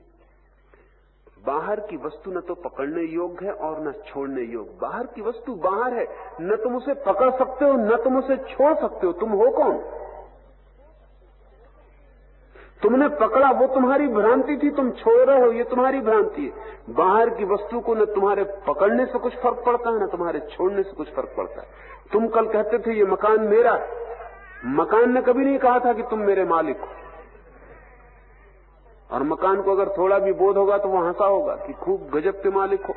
बाहर की वस्तु न तो पकड़ने योग्य है और न छोड़ने योग्य। बाहर की वस्तु बाहर है। न तुम उसे पकड़ सकते हो, न तुम उसे छोड़ सकते हो। तुम हो कौन? तुमने पकड़ा, वो तुम्हारी भ्रांति थी, तुम छोड़ रहे हो, ये तुम्हारी भ्रांति है। बाहर की वस्तु को न तुम्हारे पकड़ने से कुछ फ़र्क पड़ता है, न तुम्हारे छोड़ने से कुछ फ़र्क पड़ता है। तुम कल कहते थे, ये मकान मेरा मकान ने कभी नहीं कहा था कि तुम मेरे मालिक हो। और मकान को अगर थोड़ा भी बोध होगा तो वो हंसा होगा कि खूब गजब के मालिक हो।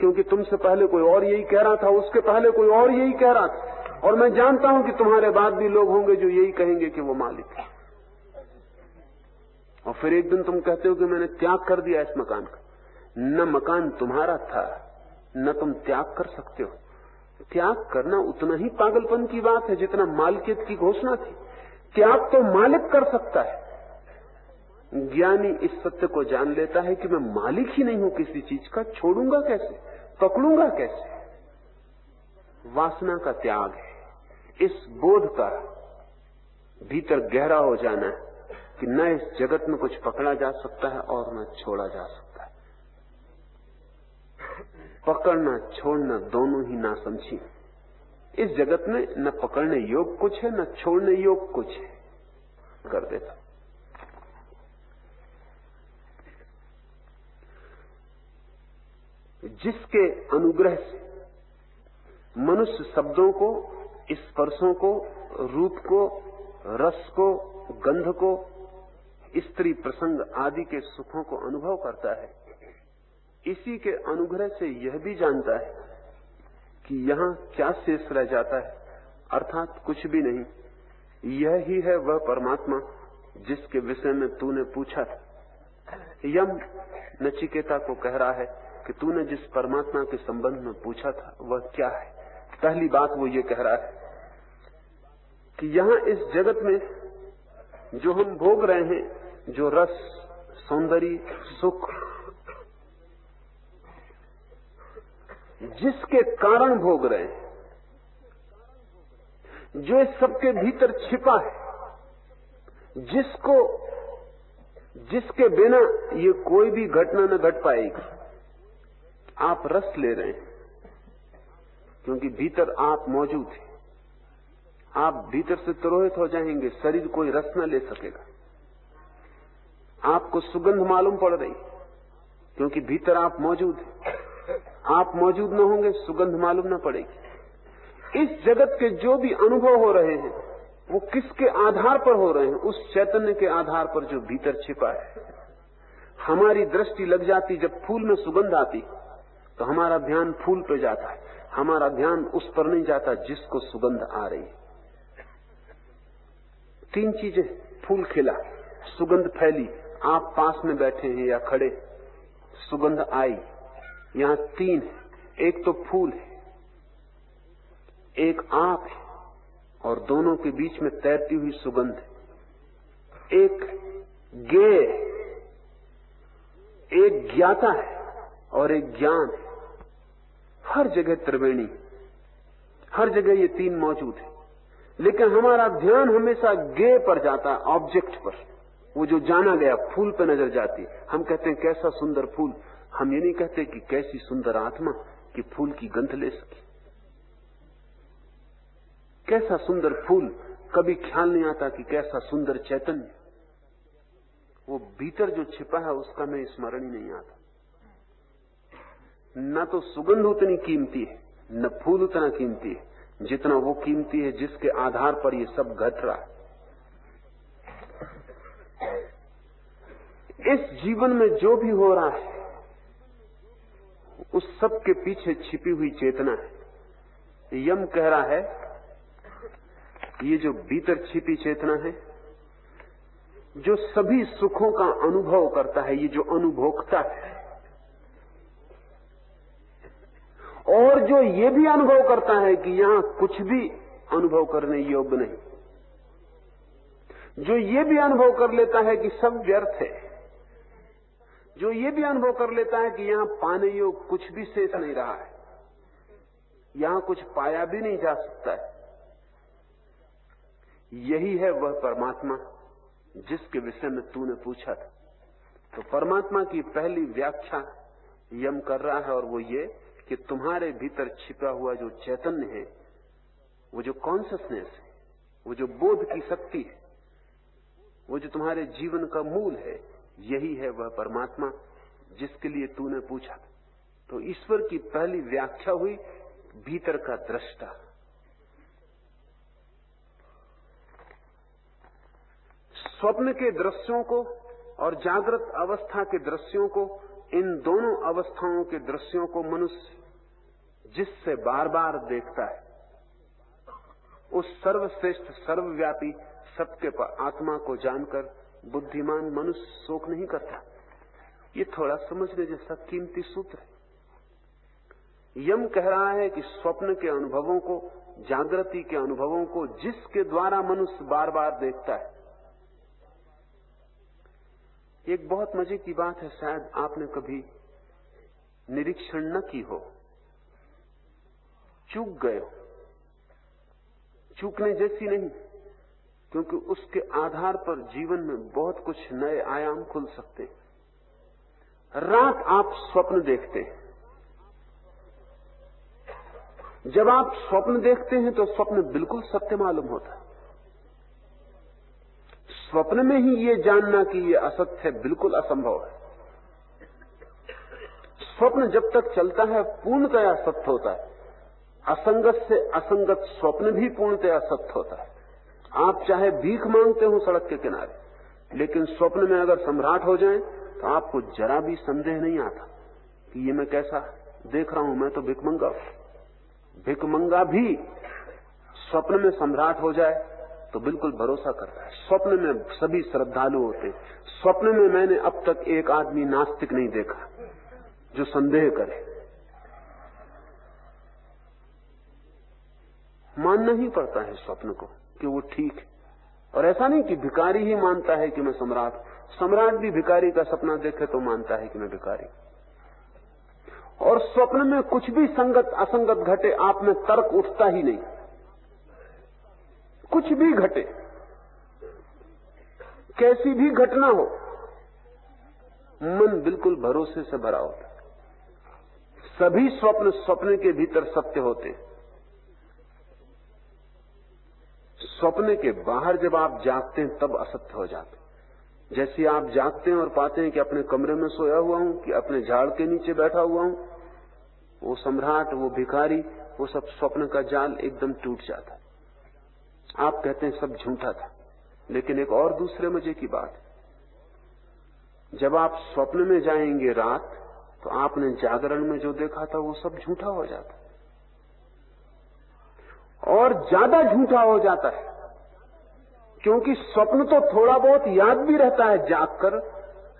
क्योंकि तुमसे पहले कोई और यही कह रहा था, उसके पहले कोई और यही कह रहा था। और मैं जानता हूँ कि तुम्हारे बाद भी लोग होंगे जो यही कहेंगे कि वो मालिक है। और फिर एक दिन तुम कहते हो कि मैंने त्याग कर दिया इस मकान का। न मकान तुम्हारा था, न तुम त्याग कर सकते हो। त्याग करना उतना ही पागलपन की बात है जितना मालिकियत की घोषणा थी। त्याग तो मालिक कर सकता है। ज्ञानी इस सत्य को जान लेता है कि मैं मालिक ही नहीं हूँ किसी चीज़ का। छोड़ूँगा कैसे? पकड़ूँगा कैसे? वासना का त्याग है। इस बोध का भीतर गहरा हो जाना है। कि न इस जगत में कुछ पकड़ा जा सकता है और न छोड़ा जा सकता है। पकड़ना, छोड़ना दोनों ही ना समझी इस जगत में न पकड़ने योग कुछ है, न छोड़ने योग कुछ है। कर देता। जिसके अनुग्रह से मनुष्य शब्दों को, स्पर्शों को, रूप को, रस को, गंध को स्त्री प्रसंग आदि के सुखों को अनुभव करता है। इसी के अनुग्रह से यह भी जानता है कि यहाँ क्या शेष रह जाता है, अर्थात कुछ भी नहीं। यह ही है वह परमात्मा जिसके विषय में तूने पूछा था। यम नचिकेता को कह रहा है कि तूने जिस परमात्मा के संबंध में पूछा था, वह क्या है? पहली बात वो ये कह रहा है कि यहाँ इस जगत में जो हम भोग रहे हैं जो रस, सौंदर्य, सुख, जिसके कारण भोग रहे हैं, जो इस सबके भीतर छिपा है, जिसको, जिसके बिना ये कोई भी घटना न घट पाएगी, आप रस ले रहे हैं, क्योंकि भीतर आप मौजूद हैं। आप भीतर से तुरोहित हो जाएँगे, शरीर कोई रस न ले सकेगा। आपको सुगंध मालूम पड़ रही, क्योंकि भीतर आप मौजूद हैं। आप मौजूद न होंगे, सुगंध मालूम न पड़ेगी। इस जगत के जो भी अनुभव हो रहे हैं, वो किसके आधार पर हो रहे हैं? उस चैतन्य के आधार पर जो भीतर छिपा है। हमारी दृष्टि लग जाती, जब फूल में सुगंध आती तो हमारा ध्यान फूल पे जाता है। हमारा ध्यान उस पर नहीं जाता जिसको सुगंध आ रही है। तीन चीज़ें, फूल खिला, सुगंध फैली। आप पास में बैठे हैं या खड़े, सुगंध आई। यहाँ तीन है। एक तो फूल है, एक आप है, और दोनों के बीच में तैरती हुई सुगंध है। एक गे एक ज्ञाता है, और एक ज्ञान है। हर जगह त्रिवेणी, हर जगह ये तीन मौजूद है। लेकिन हमारा ध्यान हमेशा गे पर जाता है ऑब्जेक्ट पर। वो जो जाना गया, फूल पे नज़र जाती। हम कहते हैं, कैसा सुंदर फूल। हम ये नहीं कहते कि कैसी सुंदर आत्मा कि फूल की गंध ले सके। कैसा सुंदर फूल, कभी ख्याल नहीं आता कि कैसा सुंदर चैतन्य। वो भीतर जो छिपा है, उसका मैं स्मरण ही नहीं आता। न तो सुगंध उतनी कीमती है, न फूल उतना कीमती है, जितना वो कीमती है जिसके आधार पर ये सब घट रहा है। इस जीवन में जो भी हो रहा है, उस सब के पीछे छिपी हुई चेतना है। यम कह रहा है, ये जो भीतर छिपी चेतना है, जो सभी सुखों का अनुभव करता है, ये जो अनुभोक्ता है, और जो ये भी अनुभव करता है कि यहाँ कुछ भी अनुभव करने योग्य नहीं। जो ये भी अनुभव कर लेता है कि सब व्यर्थ है। जो ये भी अनुभव कर लेता है कि यहाँ पाने योग कुछ भी शेष नहीं रहा है। यहाँ कुछ पाया भी नहीं जा सकता है। यही है वह परमात्मा जिसके विषय में तूने पूछा था। तो परमात्मा की पहली व्याख्या यम कर रहा है और वो ये कि तुम्हारे भीतर छिपा हुआ जो चैतन्य है, वो जो कॉन्सियसनेस है, वो जो बोध की शक्ति है, वो जो तुम्हारे जीवन का मूल है यही है वह परमात्मा जिसके लिए तूने पूछा। तो ईश्वर की पहली व्याख्या हुई भीतर का दृष्टा। स्वप्न के दृश्यों को और जागृत अवस्था के दृश्यों को, इन दोनों अवस्थाओं के दृश्यों को मनुष्य जिससे बार बार देखता है, उस सर्वश्रेष्ठ, सर्वव्यापी, सबके पर आत्मा को जानकर बुद्धिमान मनुष्य शोक नहीं करता। ये थोड़ा समझने जैसा कीमती सूत्र है। यम कह रहा है कि स्वप्न के अनुभवों को, जागृति के अनुभवों को, जिसके द्वारा मनुष्य बार बार देखता है। एक बहुत मज़े की बात है, शायद आपने कभी निरीक्षण न की हो। चूक गए हो। चूकने जैसी नहीं। क्योंकि उसके आधार पर जीवन में बहुत कुछ नए आयाम खुल सकते रात आप स्वप्न देखते हैं। जब आप स्वप्न देखते हैं तो स्वप्न बिल्कुल सत्य मालूम होता है। स्वप्न में ही ये जानना कि ये असत्य है, बिल्कुल असंभव है। स्वप्न जब तक चलता है, पूर्णतया सत्य होता है। असंगत से असंगत स्वप्न भी पूर्णतया सत्य होता है। आप चाहे भीख मांगते हो सड़क के किनारे, लेकिन स्वप्न में अगर सम्राट हो जाए तो आपको जरा भी संदेह नहीं आता कि ये मैं कैसा देख रहा हूँ, मैं तो भिकमंगा भिकमंगा भी स्वप्न में सम्राट हो जाए तो बिल्कुल भरोसा करता है। स्वप्न में सभी श्रद्धालु होते स्वप्न में मैंने अब तक एक आदमी नास्तिक नहीं देखा जो संदेह करे। मानना ही पड़ता है स्वप्न को। कि वो ठीक है। और ऐसा नहीं कि भिकारी ही मानता है कि मैं सम्राट सम्राट भी भिकारी का सपना देखे तो मानता है कि मैं भिकारी और स्वप्न में कुछ भी संगत असंगत घटे, आप में तर्क उठता ही नहीं। कुछ भी घटे, कैसी भी घटना हो, मन बिल्कुल भरोसे से भरा होता सभी स्वप्न स्वप्न के भीतर सत्य होते हैं। स्वप्न के बाहर जब आप जागते हैं, तब असत्य हो जाते जैसे आप जागते हैं और पाते हैं कि अपने कमरे में सोया हुआ हूँ, कि अपने झाड़ के नीचे बैठा हुआ हूँ, वो सम्राट, वो भिखारी, वो सब स्वप्न का जाल एकदम टूट जाता आप कहते हैं सब झूठा था। लेकिन एक और दूसरे मज़े की बात जब आप स्वप्न में जाएँगे रात तो आपने जागरण में जो देखा था, वो सब झूठा हो जाता और ज़्यादा झूठा हो जाता है। क्योंकि स्वप्न तो थोड़ा बहुत याद भी रहता है जागकर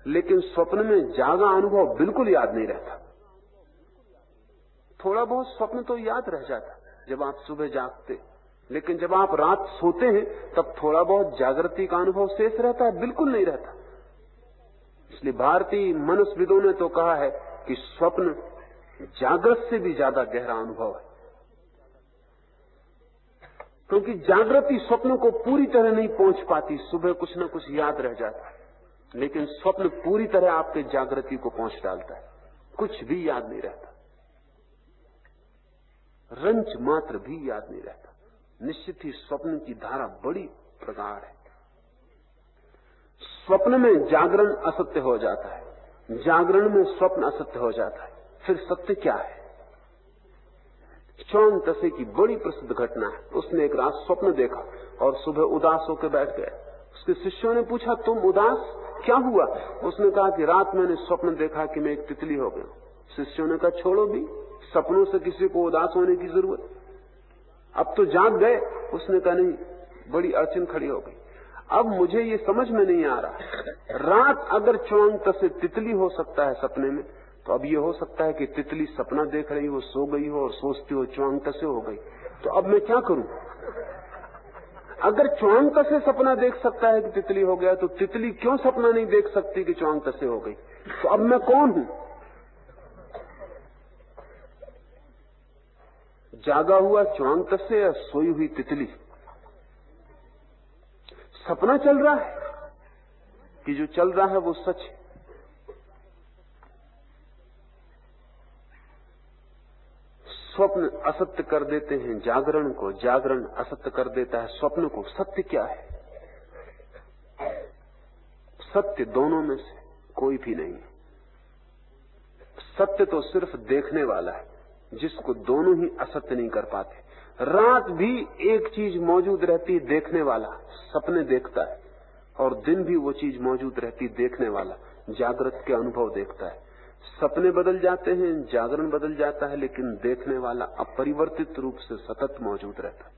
लेकिन स्वप्न में जागा अनुभव बिल्कुल याद नहीं रहता। थोड़ा बहुत स्वप्न तो याद रह जाता, जब आप सुबह जागते। लेकिन जब आप रात सोते हैं, तब थोड़ा बहुत जागृति का अनुभव शेष रहता है, बिल्कुल नहीं रहता। इसलिए भारतीय मनुष्यविदों ने तो कहा है कि स्वप्न जागृत से भी ज़्यादा गहरा अनुभव है। क्योंकि जागृति स्वप्न को पूरी तरह नहीं पहुँच पाती, सुबह कुछ ना कुछ याद रह जाता है। लेकिन स्वप्न पूरी तरह आपके जागृति को पहुँच डालता है। कुछ भी याद नहीं रहता। रंच मात्र भी याद नहीं रहता। निश्चित ही स्वप्न की धारा बड़ी प्रगाढ़ है। स्वप्न में जागरण असत्य हो जाता है। जागरण में स्वप्न असत्य हो जाता है। फिर सत्य क्या है? चौन तसे की बड़ी प्रसिद्ध घटना है। उसने एक रात स्वप्न देखा और सुबह उदास होकर बैठ गया उसके शिष्यों ने पूछा, तुम उदास? क्या हुआ? उसने कहा कि रात मैंने स्वप्न देखा कि मैं एक तितली हो गया। शिष्यों ने कहा, छोड़ो भी, सपनों से किसी को उदास होने की ज़रूरत अब तो जाग गए। उसने कहा, नहीं, बड़ी अड़चन खड़ी हो गई। अब मुझे ये समझ में नहीं आ रहा। रात अगर चौंक तसे तितली हो सकता है सपने में तो अब ये हो सकता है कि तितली सपना देख रही हो, सो गई हो और सोचती हो चौंक से हो गई। तो अब मैं क्या करूँ? अगर चुआंग से सपना देख सकता है कि तितली हो गया तो तितली क्यों सपना नहीं देख सकती कि चौंक से हो गई? तो अब मैं कौन हूँ? जागा हुआ चौंक से या सोई हुई तितली? सपना चल रहा है कि जो चल रहा है वो सच है। स्वप्न असत्य कर देते हैं, जागरण को जागरण असत्य कर देता है। स्वप्न को सत्य क्या है? सत्य दोनों में से कोई भी नहीं। सत्य तो सिर्फ़ देखने वाला है, जिसको दोनों ही असत्य नहीं कर पाते। रात भी एक चीज़ मौजूद रहती, देखने वाला सपने देखता है, और दिन भी वो चीज़ मौजूद रहती, देखने वाला जागृत के अनुभव देखता है। सपने बदल जाते हैं, जागरण बदल जाता है, लेकिन देखने वाला अपरिवर्तित रूप से सतत मौजूद रहता है।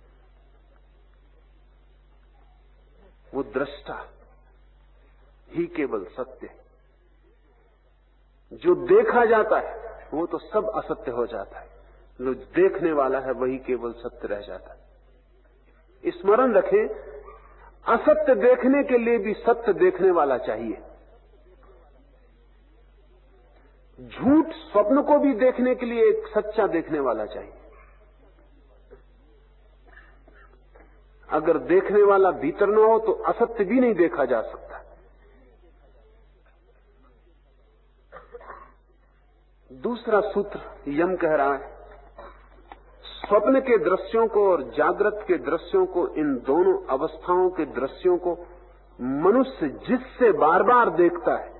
वो दृष्टा ही केवल सत्य जो देखा जाता है, वो तो सब असत्य हो जाता है। जो देखने वाला है, वही केवल सत्य रह जाता है। स्मरण रखें, असत्य देखने के लिए भी सत्य देखने वाला चाहिए। झूठ स्वप्न को भी देखने के लिए एक सच्चा देखने वाला चाहिए। अगर देखने वाला भीतर न हो तो असत्य भी नहीं देखा जा सकता। दूसरा सूत्र यम कह रहा है, स्वप्न के दृश्यों को और जागृत के दृश्यों को, इन दोनों अवस्थाओं के दृश्यों को मनुष्य जिससे बार बार देखता है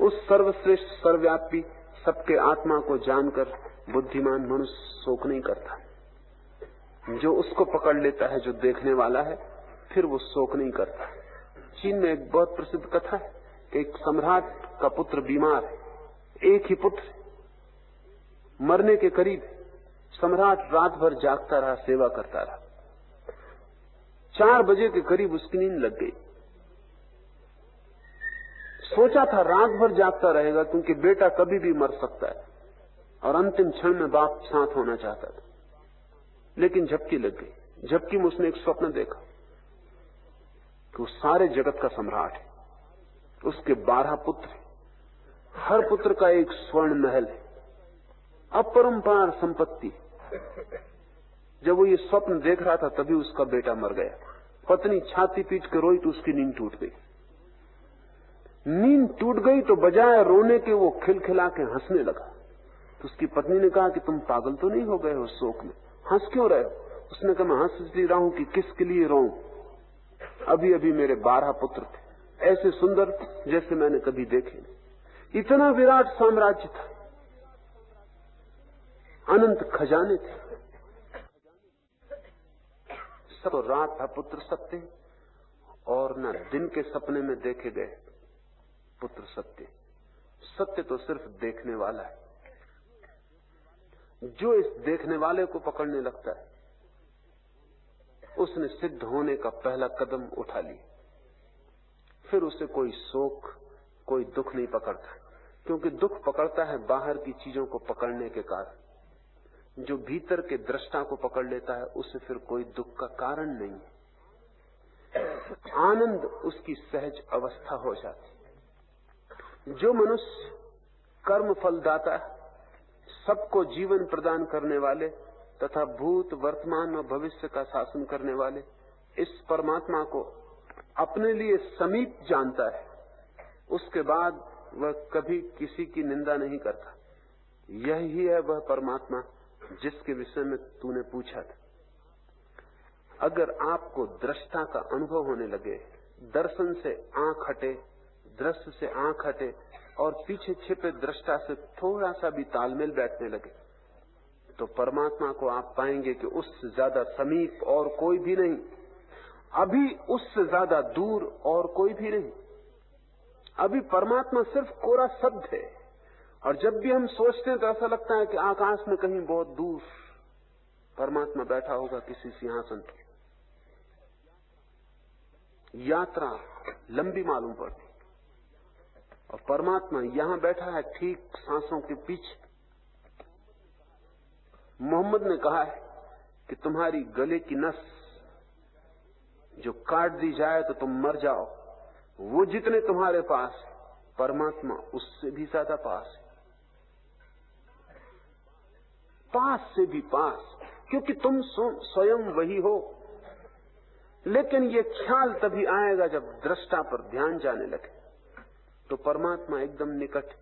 उस सर्वश्रेष्ठ, सर्वव्यापी, सबके आत्मा को जानकर बुद्धिमान मनुष्य शोक नहीं करता। जो उसको पकड़ लेता है, जो देखने वाला है, फिर वो शोक नहीं करता। चीन में एक बहुत प्रसिद्ध कथा है, एक सम्राट का पुत्र बीमार एक ही पुत्र, मरने के करीब सम्राट रात भर जागता रहा, सेवा करता रहा। चार बजे के करीब उसकी नींद लग गई। सोचा था, रात भर जागता रहेगा क्योंकि बेटा कभी भी मर सकता है। और अंतिम क्षण में बाप साथ होना चाहता था। लेकिन झपकी लग गई। झपकी में उसने एक स्वप्न देखा कि वो सारे जगत का सम्राट है। उसके बारह पुत्र हर पुत्र का एक स्वर्ण महल है। अपरंपार संपत्ति जब वो ये स्वप्न देख रहा था, तभी उसका बेटा मर गया। पत्नी छाती पीट के रोई तो उसकी नींद टूट गई। नींद टूट गई तो बजाय रोने के वो खिलखिला के हंसने लगा। तो उसकी पत्नी ने कहा कि तुम पागल तो नहीं हो गए हो शोक में? हंस क्यों रहे हो? उसने कहा, मैं हंस इसलिए रहा हूँ कि किसके लिए रो अभी अभी मेरे बारह पुत्र थे। ऐसे सुंदर जैसे मैंने कभी देखे नहीं। इतना विराट साम्राज्य था। अनंत खजाने थे। सब रात था पुत्र सत्य और न दिन के सपने में देखे गए। पुत्र सत्य। सत्य तो सिर्फ़ देखने वाला है। जो इस देखने वाले को पकड़ने लगता है, उसने सिद्ध होने का पहला कदम उठा लिया। फिर उसे कोई शोक, कोई दुख नहीं पकड़ता, क्योंकि दुख पकड़ता है बाहर की चीज़ों को पकड़ने के कारण। जो भीतर के दृष्टा को पकड़ लेता है, उसे फिर कोई दुख का कारण नहीं। आनंद उसकी सहज अवस्था हो जाती। जो मनुष्य कर्म फल दाता सबको जीवन प्रदान करने वाले तथा भूत, वर्तमान और भविष्य का शासन करने वाले, इस परमात्मा को अपने लिए समीप जानता है। उसके बाद वह कभी किसी की निंदा नहीं करता। यही है वह परमात्मा जिसके विषय में तूने पूछा था। अगर आपको दृष्टा का अनुभव होने लगे, दर्शन से आँख हटे दृश्य से आँख हटे और पीछे छिपे दृष्टा से थोड़ा सा भी तालमेल बैठने लगे। तो परमात्मा को आप पाएँगे कि उससे ज़्यादा समीप और कोई भी नहीं। अभी उससे ज़्यादा दूर और कोई भी नहीं। अभी परमात्मा सिर्फ़ कोरा शब्द है। और जब भी हम सोचते हैं तो ऐसा लगता है कि आकाश में कहीं बहुत दूर परमात्मा बैठा होगा किसी सिंहासन पर। यात्रा लंबी मालूम पड़ती। और परमात्मा यहाँ बैठा है ठीक सांसों के पीछे। मोहम्मद ने कहा है कि तुम्हारी गले की नस जो काट दी जाए तो तुम मर जाओ। वो जितने तुम्हारे पास परमात्मा उससे भी ज़्यादा पास है। पास से भी पास, क्योंकि तुम स्वयं वही हो। लेकिन ये ख्याल तभी आएगा जब दृष्टा पर ध्यान जाने लगे। तो परमात्मा एकदम निकट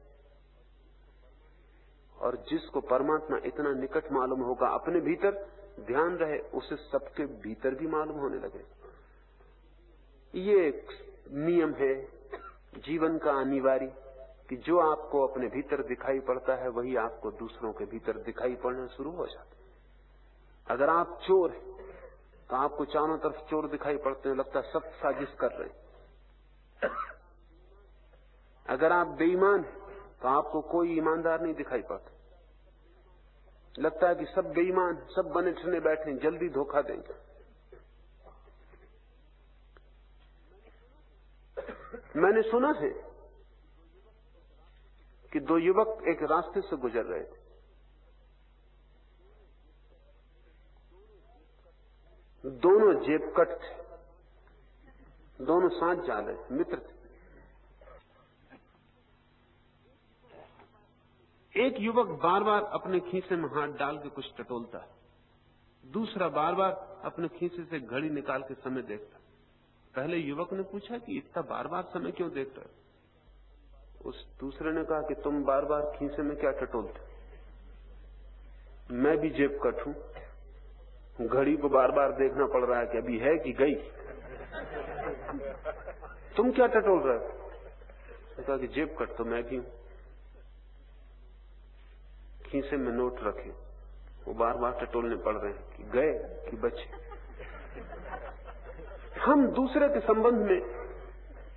और जिसको परमात्मा इतना निकट मालूम होगा अपने भीतर, ध्यान रहे, उसे सबके भीतर भी मालूम होने लगे। ये एक नियम है जीवन का अनिवार्य, कि जो आपको अपने भीतर दिखाई पड़ता है, वही आपको दूसरों के भीतर दिखाई पड़ना शुरू हो जाता है। अगर आप चोर हैं तो आपको चारों तरफ़ चोर दिखाई पड़ते हैं, लगता है सब साजिश कर रहे हैं। अगर आप बेईमान हैं तो आपको कोई ईमानदार नहीं दिखाई पड़ता लगता है कि सब बेईमान, सब बने ठने बैठे जल्दी धोखा देंगे। मैंने सुना है कि दो युवक एक रास्ते से गुजर रहे थे। दोनों जेब कट थे, दोनों साथ जा रहे मित्र थे। एक युवक बार बार अपने खीसे में हाथ डाल के कुछ टटोलता है। दूसरा बार बार अपने खीसे से घड़ी निकाल के समय देखता पहले युवक ने पूछा कि इतना बार बार समय क्यों देख रहे उस दूसरे ने कहा कि तुम बार बार खीसे में क्या टटोलते मैं भी जेब कट हूँ। घड़ी को बार बार देखना पड़ रहा है कि अभी है कि गई? तुम क्या टटोल रहे हो? कहा कि जेब कट तो मैं भी हूँ। खीसे में नोट रखे। वो बार बार टटोलने पड़ रहे हैं कि गए कि बचे। हम दूसरे के संबंध में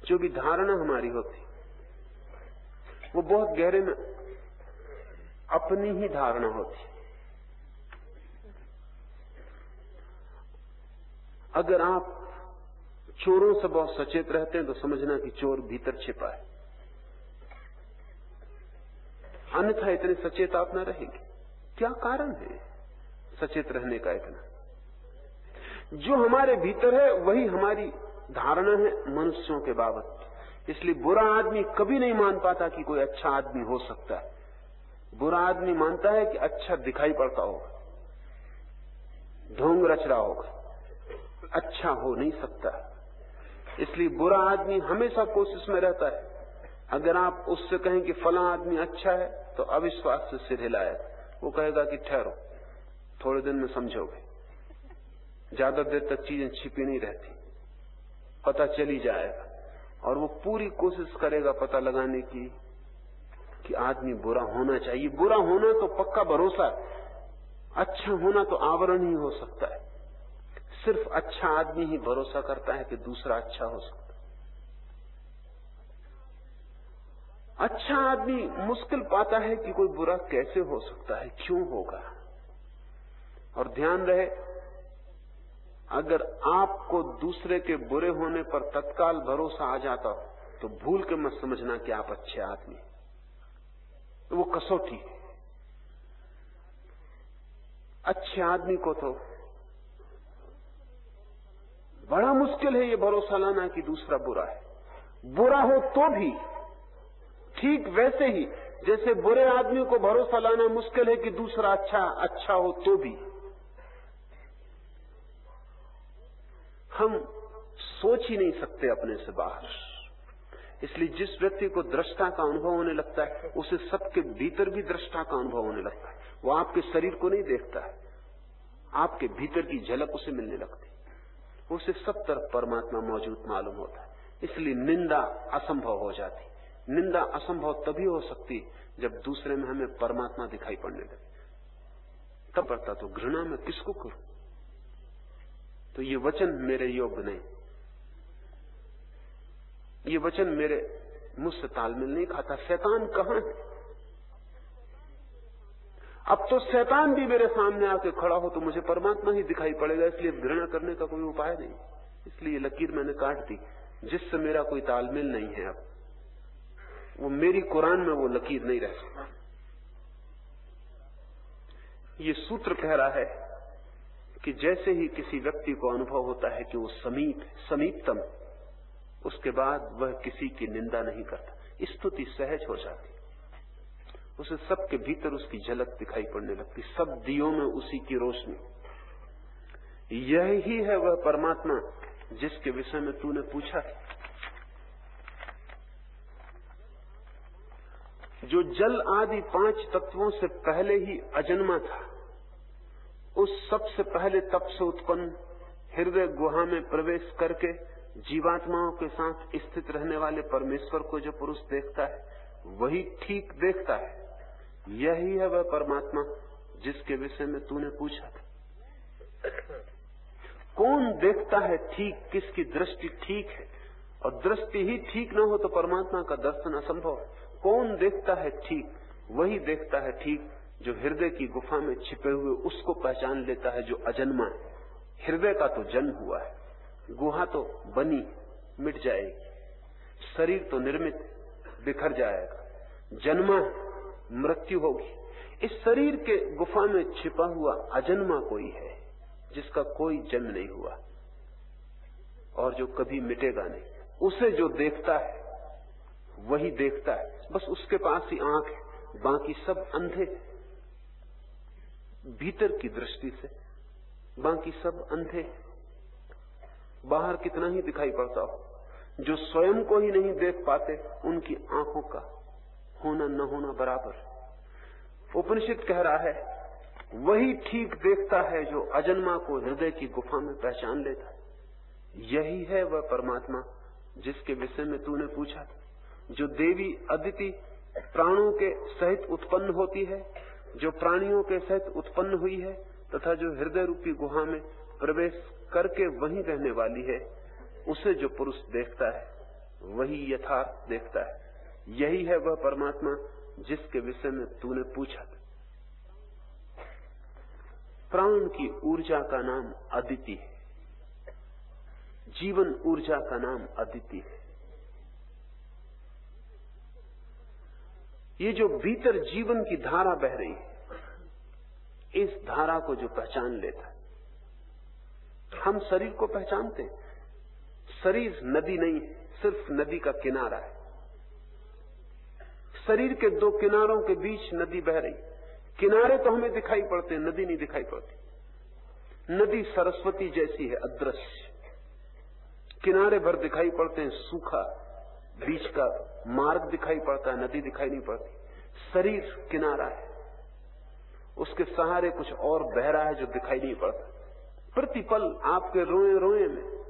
जो भी धारणा हमारी होती, वो बहुत गहरे में अपनी ही धारणा होती। अगर आप चोरों से बहुत सचेत रहते हैं तो समझना कि चोर भीतर छिपा है। अन्यथा इतने सचेत आप न रहेंगे। क्या कारण है सचेत रहने का इतना? जो हमारे भीतर है, वही हमारी धारणा है मनुष्यों के बाबत। इसलिए बुरा आदमी कभी नहीं मान पाता कि कोई अच्छा आदमी हो सकता है। बुरा आदमी मानता है कि अच्छा दिखाई पड़ता होगा। ढोंग रच रहा होगा। अच्छा हो नहीं सकता। इसलिए बुरा आदमी हमेशा कोशिश में रहता है। अगर आप उससे कहें कि फला आदमी अच्छा है तो अविश्वास से सिर हिलाए वो कहेगा कि ठहरो, थोड़े दिन में समझोगे। ज़्यादा देर तक चीज़ें छिपी नहीं रहती, पता चली जाएगा। और वो पूरी कोशिश करेगा पता लगाने की, कि आदमी बुरा होना चाहिए। बुरा होना तो पक्का भरोसा अच्छा होना तो आवरण ही हो सकता है। सिर्फ़ अच्छा आदमी ही भरोसा करता है कि दूसरा अच्छा हो सकता अच्छा आदमी मुश्किल पाता है कि कोई बुरा कैसे हो सकता है, क्यों होगा? और ध्यान रहे, अगर आपको दूसरे के बुरे होने पर तत्काल भरोसा आ जाता हो तो भूल के मत समझना कि आप अच्छे आदमी तो वो कसौटी है। अच्छे आदमी को तो बड़ा मुश्किल है ये भरोसा लाना कि दूसरा बुरा है। बुरा हो तो भी ठीक वैसे ही, जैसे बुरे आदमी को भरोसा लाना मुश्किल है कि दूसरा अच्छा अच्छा हो तो भी। हम सोच ही नहीं सकते अपने से बाहर। इसलिए जिस व्यक्ति को दृष्टा का अनुभव होने लगता है, उसे सबके भीतर भी दृष्टा का अनुभव होने लगता है। वो आपके शरीर को नहीं देखता है। आपके भीतर की झलक उसे मिलने लगती उसे सब तरफ़ परमात्मा मौजूद मालूम होता है। इसलिए निंदा असंभव हो जाती निंदा असंभव तभी हो सकती जब दूसरे में हमें परमात्मा दिखाई पड़ने लगे। तब पड़ता तो घृणा में किसको करूँ? तो ये वचन मेरे योग्य नहीं। ये वचन मेरे मुझसे तालमेल नहीं खाता। शैतान कहाँ है? अब तो शैतान भी मेरे सामने आके खड़ा हो तो मुझे परमात्मा ही दिखाई पड़ेगा, इसलिए घृणा करने का कोई उपाय नहीं। इसलिए लकीर मैंने काट दी, जिससे मेरा कोई तालमेल नहीं है अब। वो मेरी कुरान में वो लकीर नहीं रह सकता। ये सूत्र कह रहा है कि जैसे ही किसी व्यक्ति को अनुभव होता है कि वो समीप, समीपतम, उसके बाद वह किसी की निंदा नहीं करता। स्तुति सहज हो जाती। उसे सबके भीतर उसकी झलक दिखाई पड़ने लगती। सब दियों में उसी की रोशनी। यही है वह परमात्मा जिसके विषय में तूने पूछा जो जल आदि पाँच तत्वों से पहले ही अजन्मा था, उस सबसे पहले तप से उत्पन्न हृदय गुहा में प्रवेश करके जीवात्माओं के साथ स्थित रहने वाले परमेश्वर को जो पुरुष देखता है, वही ठीक देखता है। यही है वह परमात्मा जिसके विषय में तूने पूछा था। कौन देखता है ठीक, किसकी दृष्टि ठीक है? और दृष्टि ही ठीक ना हो तो परमात्मा का दर्शन असंभव है। कौन देखता है ठीक, वही देखता है ठीक, जो हृदय की गुफा में छिपे हुए उसको पहचान लेता है जो अजन्मा है। हृदय का तो जन्म हुआ है, गुहा तो बनी, मिट जाएगी। शरीर तो निर्मित, बिखर जाएगा। जन्मा मृत्यु होगी। इस शरीर के गुफा में छिपा हुआ अजन्मा कोई है, जिसका कोई जन्म नहीं हुआ, और जो कभी मिटेगा नहीं। उसे जो देखता है, वही देखता है। बस उसके पास ही आँख है, बाकी सब अंधे। भीतर की दृष्टि से, बाकी सब अंधे। बाहर कितना ही दिखाई पड़ता हो, जो स्वयं को ही नहीं देख पाते, उनकी आँखों का होना न होना बराबर। उपनिषद कह रहा है, वही ठीक देखता है जो अजन्मा को हृदय की गुफा में पहचान लेता यही है वह परमात्मा जिसके विषय में तूने पूछा था। जो देवी अदिति प्राणों के सहित उत्पन्न होती है, जो प्राणियों के सहित उत्पन्न हुई है, तथा जो हृदय रूपी गुहा में प्रवेश करके वहीं रहने वाली है, उसे जो पुरुष देखता है, वही यथार्थ देखता है। यही है वह परमात्मा जिसके विषय में तूने पूछा प्राण की ऊर्जा का नाम अदिति है। जीवन ऊर्जा का नाम अदिति है। ये जो भीतर जीवन की धारा बह रही है, इस धारा को जो पहचान लेता है। हम शरीर को पहचानते शरीर नदी नहीं है सिर्फ़ नदी का किनारा है। शरीर के दो किनारों के बीच नदी बह रही। किनारे तो हमें दिखाई पड़ते हैं, नदी नहीं दिखाई पड़ती। नदी सरस्वती जैसी है, अदृश्य। किनारे भर दिखाई पड़ते हैं, सूखा बीच का मार्ग दिखाई पड़ता है, नदी दिखाई नहीं पड़ती। शरीर किनारा है। उसके सहारे कुछ और बह रहा है जो दिखाई नहीं पड़ता। प्रतिपल आपके रोए रोए में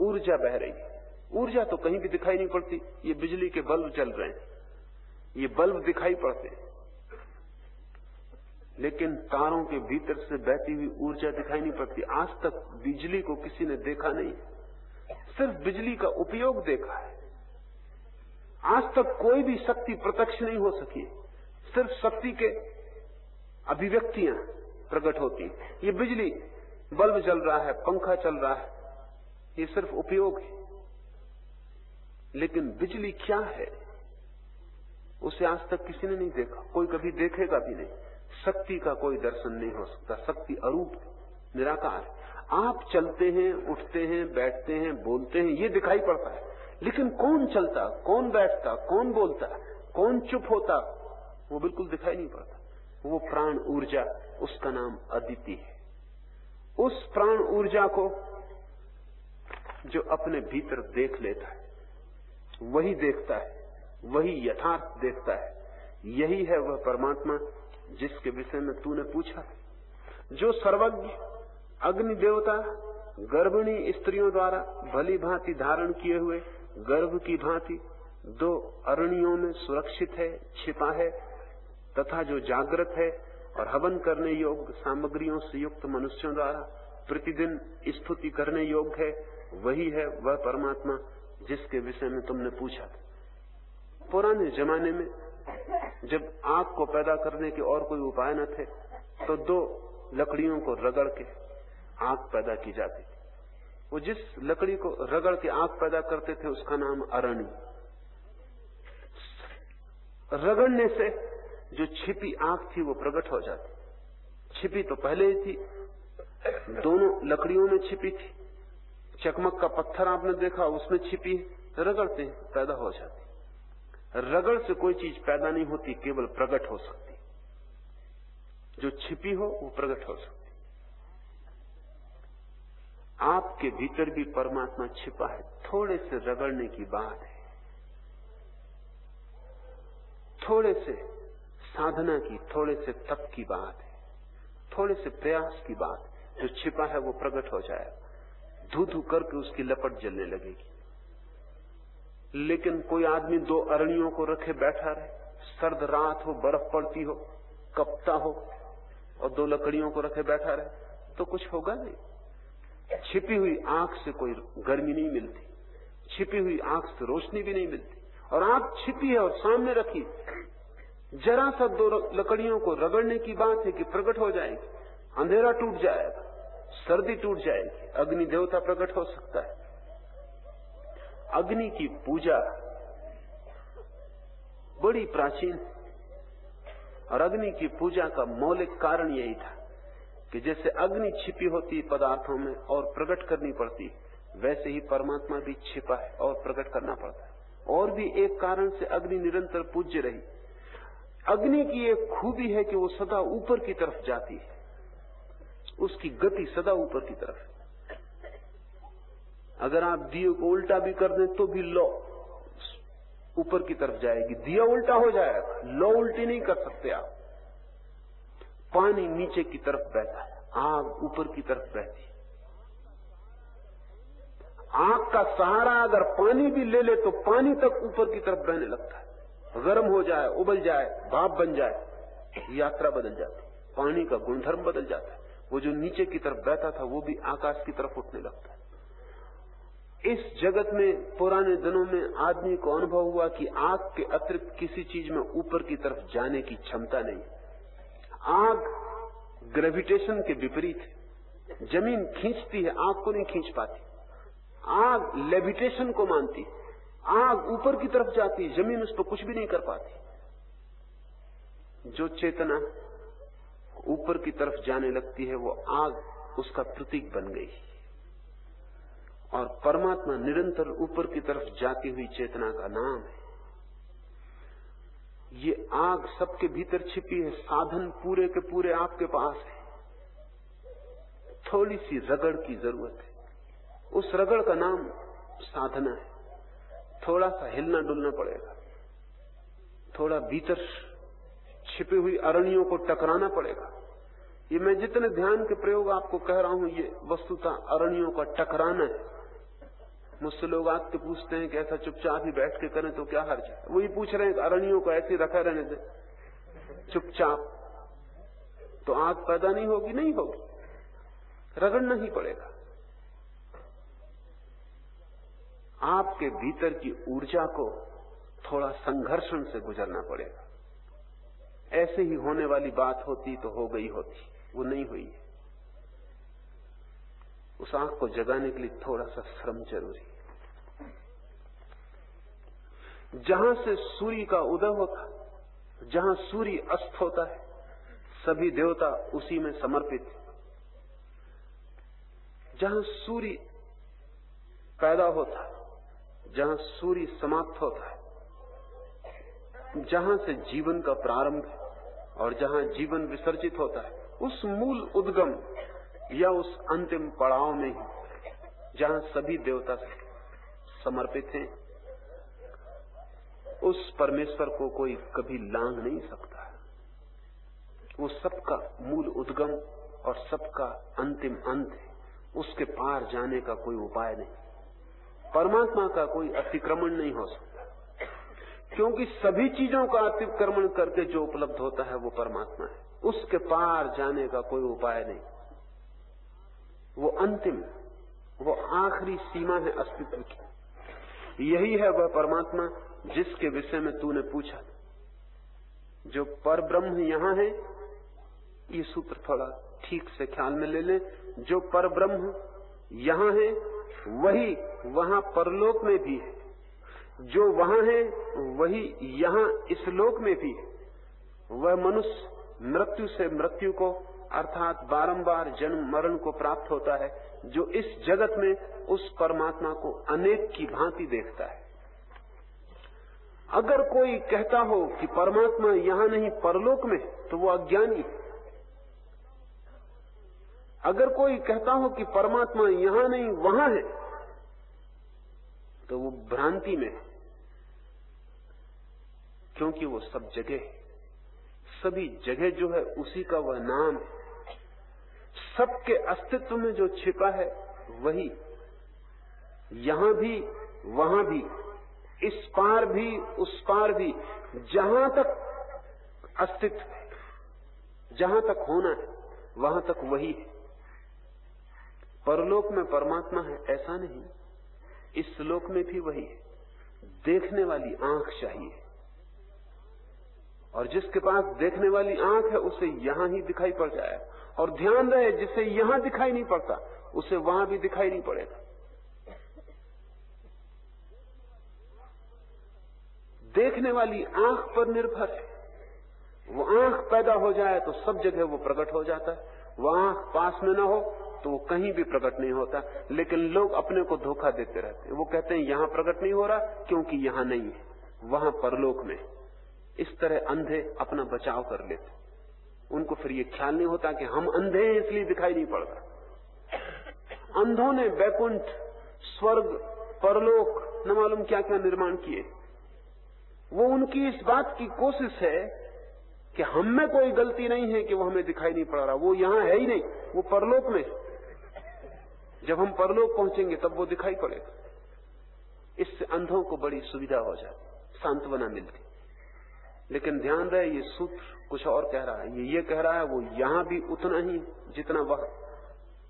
ऊर्जा बह रही है। ऊर्जा तो कहीं भी दिखाई नहीं पड़ती, ये बिजली के बल्ब चल रहे हैं। ये बल्ब दिखाई पड़ते हैं। लेकिन तारों के भीतर से बहती हुई ऊर्जा दिखाई नहीं पड़ती। आज तक बिजली को किसी ने देखा नहीं। सिर्फ़ बिजली का उपयोग देखा है। आज तक कोई भी शक्ति प्रत्यक्ष नहीं हो सकी। सिर्फ़ शक्ति के अभिव्यक्तियाँ प्रकट होती ये बिजली, बल्ब चल रहा है, पंखा चल रहा है, ये सिर्फ़ उपयोग है। लेकिन बिजली क्या है? उसे आज तक किसी ने नहीं देखा, कोई कभी देखेगा भी नहीं। शक्ति का कोई दर्शन नहीं हो सकता, शक्ति अरूप, निराकार। आप चलते हैं, उठते हैं, बैठते हैं, बोलते हैं, ये दिखाई पड़ता है। लेकिन कौन चलता, कौन बैठता, कौन बोलता, कौन चुप होता, वो बिल्कुल दिखाई नहीं पड़ता। वो प्राण ऊर्जा, उसका नाम अदिति है। उस प्राण ऊर्जा को जो अपने भीतर देख लेता है, वही देखता है, वही यथार्थ देखता है, यही है वह परमात्मा जिसके विषय में तूने पूछा जो सर्वज्ञ, अग्नि देवता, गर्भिणी स्त्रियों द्वारा भली भांति धारण किए हुए गर्भ की भांति दो अरणियों में सुरक्षित है, छिपा है, तथा जो जागृत है और हवन करने योग्य सामग्रियों से युक्त मनुष्यों द्वारा प्रतिदिन स्तुति करने योग्य है, वही है वह परमात्मा जिसके विषय में तुमने पूछा था। पुराने जमाने में जब आग को पैदा करने के और कोई उपाय न थे तो दो लकड़ियों को रगड़ के आग पैदा की जाती वो जिस लकड़ी को रगड़ के आग पैदा करते थे, उसका नाम अरणी रगड़ने से जो छिपी आग थी, वो प्रकट हो जाती। छिपी तो पहले ही थी, दोनों लकड़ियों में छिपी थी। चकमक का पत्थर आपने देखा, उसमें छिपी, रगड़ते पैदा हो जाती। रगड़ से कोई चीज़ पैदा नहीं होती, केवल प्रकट हो सकती। जो छिपी हो, वो प्रकट हो सकती। आपके भीतर भी परमात्मा छिपा है। थोड़े से रगड़ने की बात है। थोड़े से साधना की, थोड़े से तप की बात है। थोड़े से प्रयास की बात जो छिपा है वो प्रकट हो जाएगा। धू धू करके उसकी लपट जलने लगेगी। लेकिन कोई आदमी दो अरणियों को रखे बैठा रहे। सर्द रात हो, बर्फ़ पड़ती हो, कपता हो, और दो लकड़ियों को रखे बैठा रहे तो कुछ होगा नहीं। छिपी हुई आँख से कोई गर्मी नहीं मिलती, छिपी हुई आँख से रोशनी भी नहीं मिलती। और आँख छिपी है और सामने रखी, जरा सा दो लकड़ियों को रगड़ने की बात है कि प्रकट हो जाएगी, अंधेरा टूट जाएगा, सर्दी टूट जाएगी, अग्नि देवता प्रकट हो सकता है। अग्नि की पूजा बड़ी प्राचीन और अग्नि की पूजा का मौलिक कारण यही था। कि जैसे अग्नि छिपी होती पदार्थों में और प्रकट करनी पड़ती, वैसे ही परमात्मा भी छिपा है और प्रकट करना पड़ता है। और भी एक कारण से अग्नि निरंतर पूज्य रही। अग्नि की एक खूबी है कि वो सदा ऊपर की तरफ़ जाती है। उसकी गति सदा ऊपर की तरफ़ अगर आप दिए को उल्टा भी कर दें तो भी लो ऊपर की तरफ़ जाएगी। दिया उल्टा हो जाएगा। लो उल्टी नहीं कर सकते आप। पानी नीचे की तरफ़ बहता है, आग ऊपर की तरफ़ बहती है। आग का सहारा अगर पानी भी ले ले तो पानी तक ऊपर की तरफ़ बहने लगता है। गर्म हो जाए, उबल जाए, भाप बन जाए, यात्रा बदल जाती है। पानी का गुणधर्म बदल जाता है। वो जो नीचे की तरफ़ बहता था, वो भी आकाश की तरफ़ उठने लगता है। इस जगत में, पुराने दिनों में आदमी को अनुभव हुआ कि आग के अतिरिक्त किसी चीज़ में ऊपर की तरफ़ जाने की क्षमता नहीं आग ग्रेविटेशन के विपरीत है। ज़मीन खींचती है, आग को नहीं खींच पाती। आग लेविटेशन को मानती आग ऊपर की तरफ़ जाती ज़मीन उस पर कुछ भी नहीं कर पाती। जो चेतना ऊपर की तरफ़ जाने लगती है, वो आग उसका प्रतीक बन गई। और परमात्मा निरंतर ऊपर की तरफ़ जाती हुई चेतना का नाम है। ये आग सबके भीतर छिपी है, साधन पूरे के पूरे आपके पास है। थोड़ी सी रगड़ की ज़रूरत है। उस रगड़ का नाम साधना है। थोड़ा सा हिलना डुलना पड़ेगा। थोड़ा भीतर छिपी हुई अरणियों को टकराना पड़ेगा। ये मैं जितने ध्यान के प्रयोग आपको कह रहा हूँ, ये वस्तुता अरणियों का टकराना है। मुझसे लोग आके पूछते हैं कि ऐसा चुपचाप ही बैठ के करें तो क्या हर्ज है? वही पूछ रहे हैं, अरणियों को ऐसे रखा रहने दे। चुपचाप। तो आग पैदा नहीं होगी नहीं होगी। रगड़ना ही पड़ेगा। आपके भीतर की ऊर्जा को थोड़ा संघर्षण से गुजरना पड़ेगा। ऐसे ही होने वाली बात होती तो हो गई होती। वो नहीं हुई। उस आँख को जगाने के लिए थोड़ा सा श्रम ज़रूरी जहाँ से सूर्य का उदय होता, जहाँ सूर्य अस्त होता है, सभी देवता उसी में समर्पित जहाँ सूर्य पैदा होता है जहाँ सूर्य समाप्त होता है, जहाँ से जीवन का प्रारंभ और जहाँ जीवन विसर्जित होता है, उस मूल उद्गम या उस अंतिम पड़ाव में ही जहाँ सभी देवता समर्पित हैं। उस परमेश्वर को कोई कभी लांग नहीं सकता। वो सबका मूल उद्गम और सबका अंतिम अंत है। उसके पार जाने का कोई उपाय नहीं। परमात्मा का कोई अतिक्रमण नहीं हो सकता। क्योंकि सभी चीज़ों का अतिक्रमण करके जो उपलब्ध होता है वो परमात्मा है। उसके पार जाने का कोई उपाय नहीं। वो अंतिम, वो आखिरी सीमा है अस्तित्व की। यही है वह परमात्मा जिसके विषय में तूने पूछा, जो पर ब्रह्म यहाँ है ये सूत्र थोड़ा ठीक से ख्याल में ले ले, जो पर ब्रह्म यहाँ है, वही वहाँ परलोक में भी है। जो वहाँ है, वही यहाँ इस लोक में भी है। वह मनुष्य मृत्यु से मृत्यु को, अर्थात बारंबार जन्म मरण को प्राप्त होता है, जो इस जगत में उस परमात्मा को अनेक की भांति देखता है। अगर कोई कहता हो कि परमात्मा यहाँ नहीं, परलोक में तो वो अज्ञानी। अगर कोई कहता हो कि परमात्मा यहाँ नहीं, वहाँ है तो वो भ्रांति में क्योंकि वो सब जगह सभी जगह जो है, उसी का वह नाम है। सबके अस्तित्व में जो छिपा है, वही। यहाँ भी, वहाँ भी। इस पार भी, उस पार भी, जहाँ तक अस्तित्व जहाँ तक होना है, वहाँ तक वही है। परलोक में परमात्मा है, ऐसा नहीं। इस लोक में भी वही है। देखने वाली आँख चाहिए। और जिसके पास देखने वाली आँख है, उसे यहाँ ही दिखाई पड़ जाए। और ध्यान रहे, जिसे यहाँ दिखाई नहीं पड़ता, उसे वहाँ भी दिखाई नहीं पड़ेगा। देखने वाली आँख पर निर्भर है। वो आँख पैदा हो जाए तो सब जगह वो प्रकट हो जाता है। वो आँख पास में ना हो तो वो कहीं भी प्रकट नहीं होता। लेकिन लोग अपने को धोखा देते रहते हैं। वो कहते हैं, यहाँ प्रकट नहीं हो रहा क्योंकि यहाँ नहीं है। वहाँ परलोक में इस तरह अंधे अपना बचाव कर लेते उनको फिर ये ख्याल नहीं होता कि हम अंधे हैं, इसलिए दिखाई नहीं पड़ता। अंधों ने बैकुंठ स्वर्ग, परलोक न मालूम क्या क्या निर्माण किए। वो उनकी इस बात की कोशिश है कि हम में कोई गलती नहीं है कि वो हमें दिखाई नहीं पड़ रहा। वो यहाँ है ही नहीं, वो परलोक में जब हम परलोक पहुँचेंगे, तब वो दिखाई पड़ेगा। इससे अंधों को बड़ी सुविधा हो जाती सांत्वना मिलती। लेकिन ध्यान रहे, ये सूत्र कुछ और कह रहा है। ये ये कह रहा है, वो यहाँ भी उतना ही जितना वह।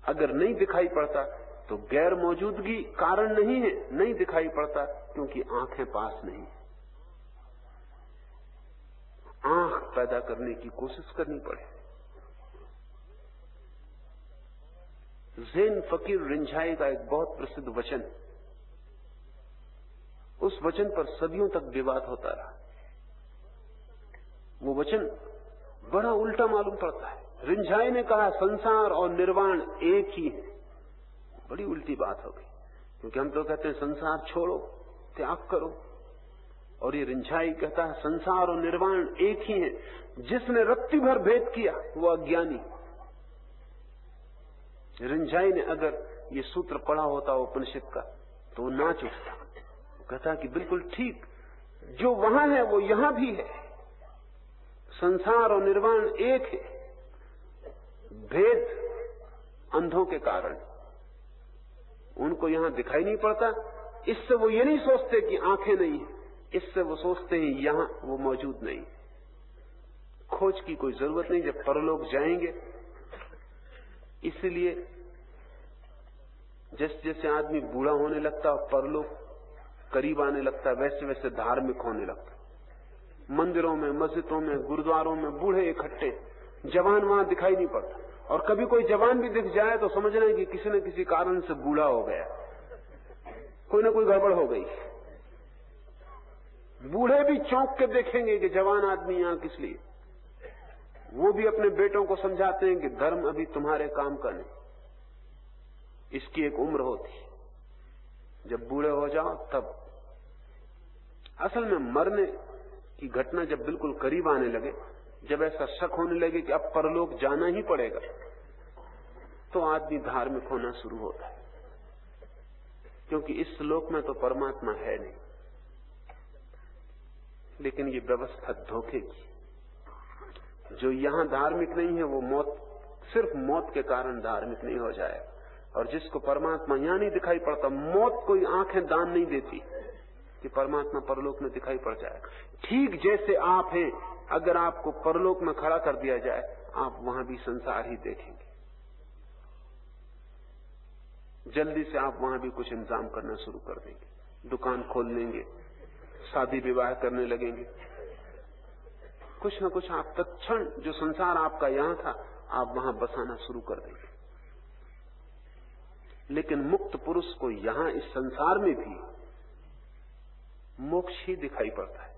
अगर नहीं दिखाई पड़ता तो गैर मौजूदगी कारण नहीं है, नहीं दिखाई पड़ता, क्योंकि आँखें पास नहीं है। आँख पैदा करने की कोशिश करनी पड़े। जैन फकीर रिंझाई का एक बहुत प्रसिद्ध वचन। उस वचन पर सदियों तक विवाद होता रहा। वो वचन बड़ा उल्टा मालूम पड़ता है। रिंझाई ने कहा, संसार और निर्वाण एक ही है। बड़ी उल्टी बात हो गई। क्योंकि हम तो कहते हैं, संसार छोड़ो, त्याग करो। और ये रिंझाई कहता है, संसार और निर्वाण एक ही है। जिसने रत्ती भर भेद किया, वो अज्ञानी। रिंझाई ने अगर ये सूत्र पढ़ा होता उपनिषद का तो वो नाच उठता। कहता कि बिल्कुल ठीक, जो वहाँ है, वो यहाँ भी है। संसार और निर्वाण एक है। भेद अंधों के कारण। उनको यहाँ दिखाई नहीं पड़ता। इससे वो ये नहीं सोचते कि आँखें नहीं है। इससे वो सोचते हैं, यहाँ वो मौजूद नहीं। खोज की कोई ज़रूरत नहीं, जब परलोक जाएँगे। इसलिए जैसे जैसे आदमी बूढ़ा होने लगता और परलोक करीब आने लगता, वैसे वैसे धार्मिक होने लगता। मंदिरों में, मस्जिदों में, गुरुद्वारों में बूढ़े इकट्ठे, जवान वहाँ दिखाई नहीं पड़ता। और कभी कोई जवान भी दिख जाए तो समझना है कि किसी न किसी कारण से बूढ़ा हो गया। कोई ना कोई गड़बड़ हो गई। बूढ़े भी चौंक के देखेंगे कि जवान आदमी यहाँ किस लिए? वो भी अपने बेटों को समझाते हैं कि धर्म अभी तुम्हारे काम का नहीं। इसकी एक उम्र होती जब बूढ़े हो जाओ, तब। असल में मरने की घटना जब बिल्कुल करीब आने लगे, जब ऐसा शक होने लगे कि अब परलोक जाना ही पड़ेगा तो आदमी धार्मिक होना शुरू होता है। क्योंकि इस श्लोक में तो परमात्मा है नहीं। लेकिन ये व्यवस्था धोखे की। जो यहाँ धार्मिक नहीं है, वो मौत, सिर्फ़ मौत के कारण धार्मिक नहीं हो जाए। और जिसको परमात्मा यहाँ नहीं दिखाई पड़ता, मौत कोई आँखें दान नहीं देती कि परमात्मा परलोक में दिखाई पड़ जाए। ठीक जैसे आप हैं, अगर आपको परलोक में खड़ा कर दिया जाए, आप वहाँ भी संसार ही देखेंगे। जल्दी से आप वहाँ भी कुछ इंतज़ाम करना शुरू कर देंगे। दुकान खोल लेंगे। शादी विवाह करने लगेंगे। कुछ न कुछ आप तत्ण जो संसार आपका यहाँ था, आप वहाँ बसाना शुरू कर देंगे। लेकिन मुक्त पुरुष को यहाँ इस संसार में भी मोक्ष ही दिखाई पड़ता है।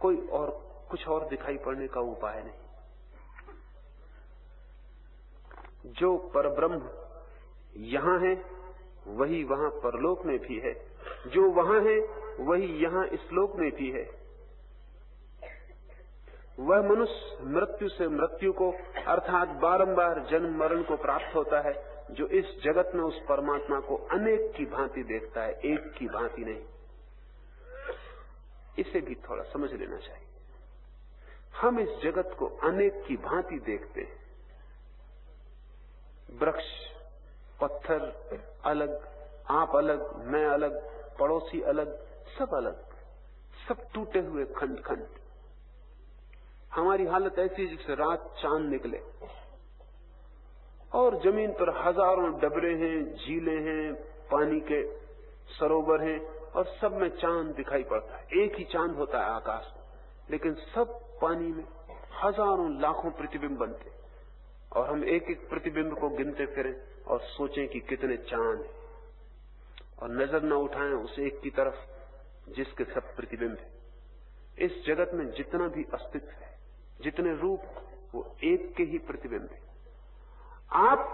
कोई और, कुछ और दिखाई पड़ने का उपाय नहीं। जो परब्रह्म यहाँ है, वही वहाँ परलोक में भी है। जो वहाँ है, वही यहाँ इस लोक में भी है। वह मनुष्य मृत्यु से मृत्यु को, अर्थात बारंबार जन्म मरण को प्राप्त होता है, जो इस जगत में उस परमात्मा को अनेक की भांति देखता है, एक की भांति नहीं। इसे भी थोड़ा समझ लेना चाहिए। हम इस जगत को अनेक की भांति देखते हैं। वृक्ष, पत्थर, अलग, आप अलग, मैं अलग पड़ोसी अलग, सब अलग, सब टूटे हुए खंड खंड हमारी हालत ऐसी जिससे रात चाँद निकले। और ज़मीन पर हज़ारों डबरे हैं, झीले हैं, पानी के सरोवर हैं, और सब में चाँद दिखाई पड़ता है। एक ही चाँद होता है आकाश में। लेकिन सब पानी में हज़ारों लाखों प्रतिबिंब बनते। और हम एक एक प्रतिबिंब को गिनते फिरें और सोचें कि कितने चाँद हैं। और नज़र न उठाएँ उस एक की तरफ़, जिसके सब प्रतिबिंब है। इस जगत में जितना भी अस्तित्व है, जितने रूप वो एक के ही प्रतिबिंब है। आप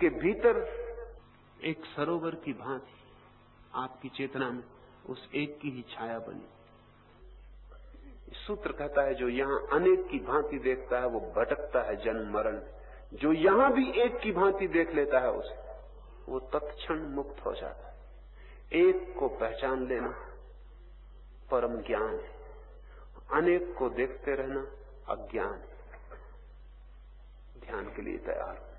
के भीतर एक सरोवर की भांति, आपकी चेतना में उस एक की ही छाया बनी। सूत्र कहता है, जो यहाँ अनेक की भांति देखता है, वो भटकता है जन्म मरण जो यहाँ भी एक की भांति देख लेता है उसे, वो तत्क्षण मुक्त हो जाता है। एक को पहचान लेना परम ज्ञान है। अनेक को देखते रहना अज्ञान है। ध्यान के लिए तैयार।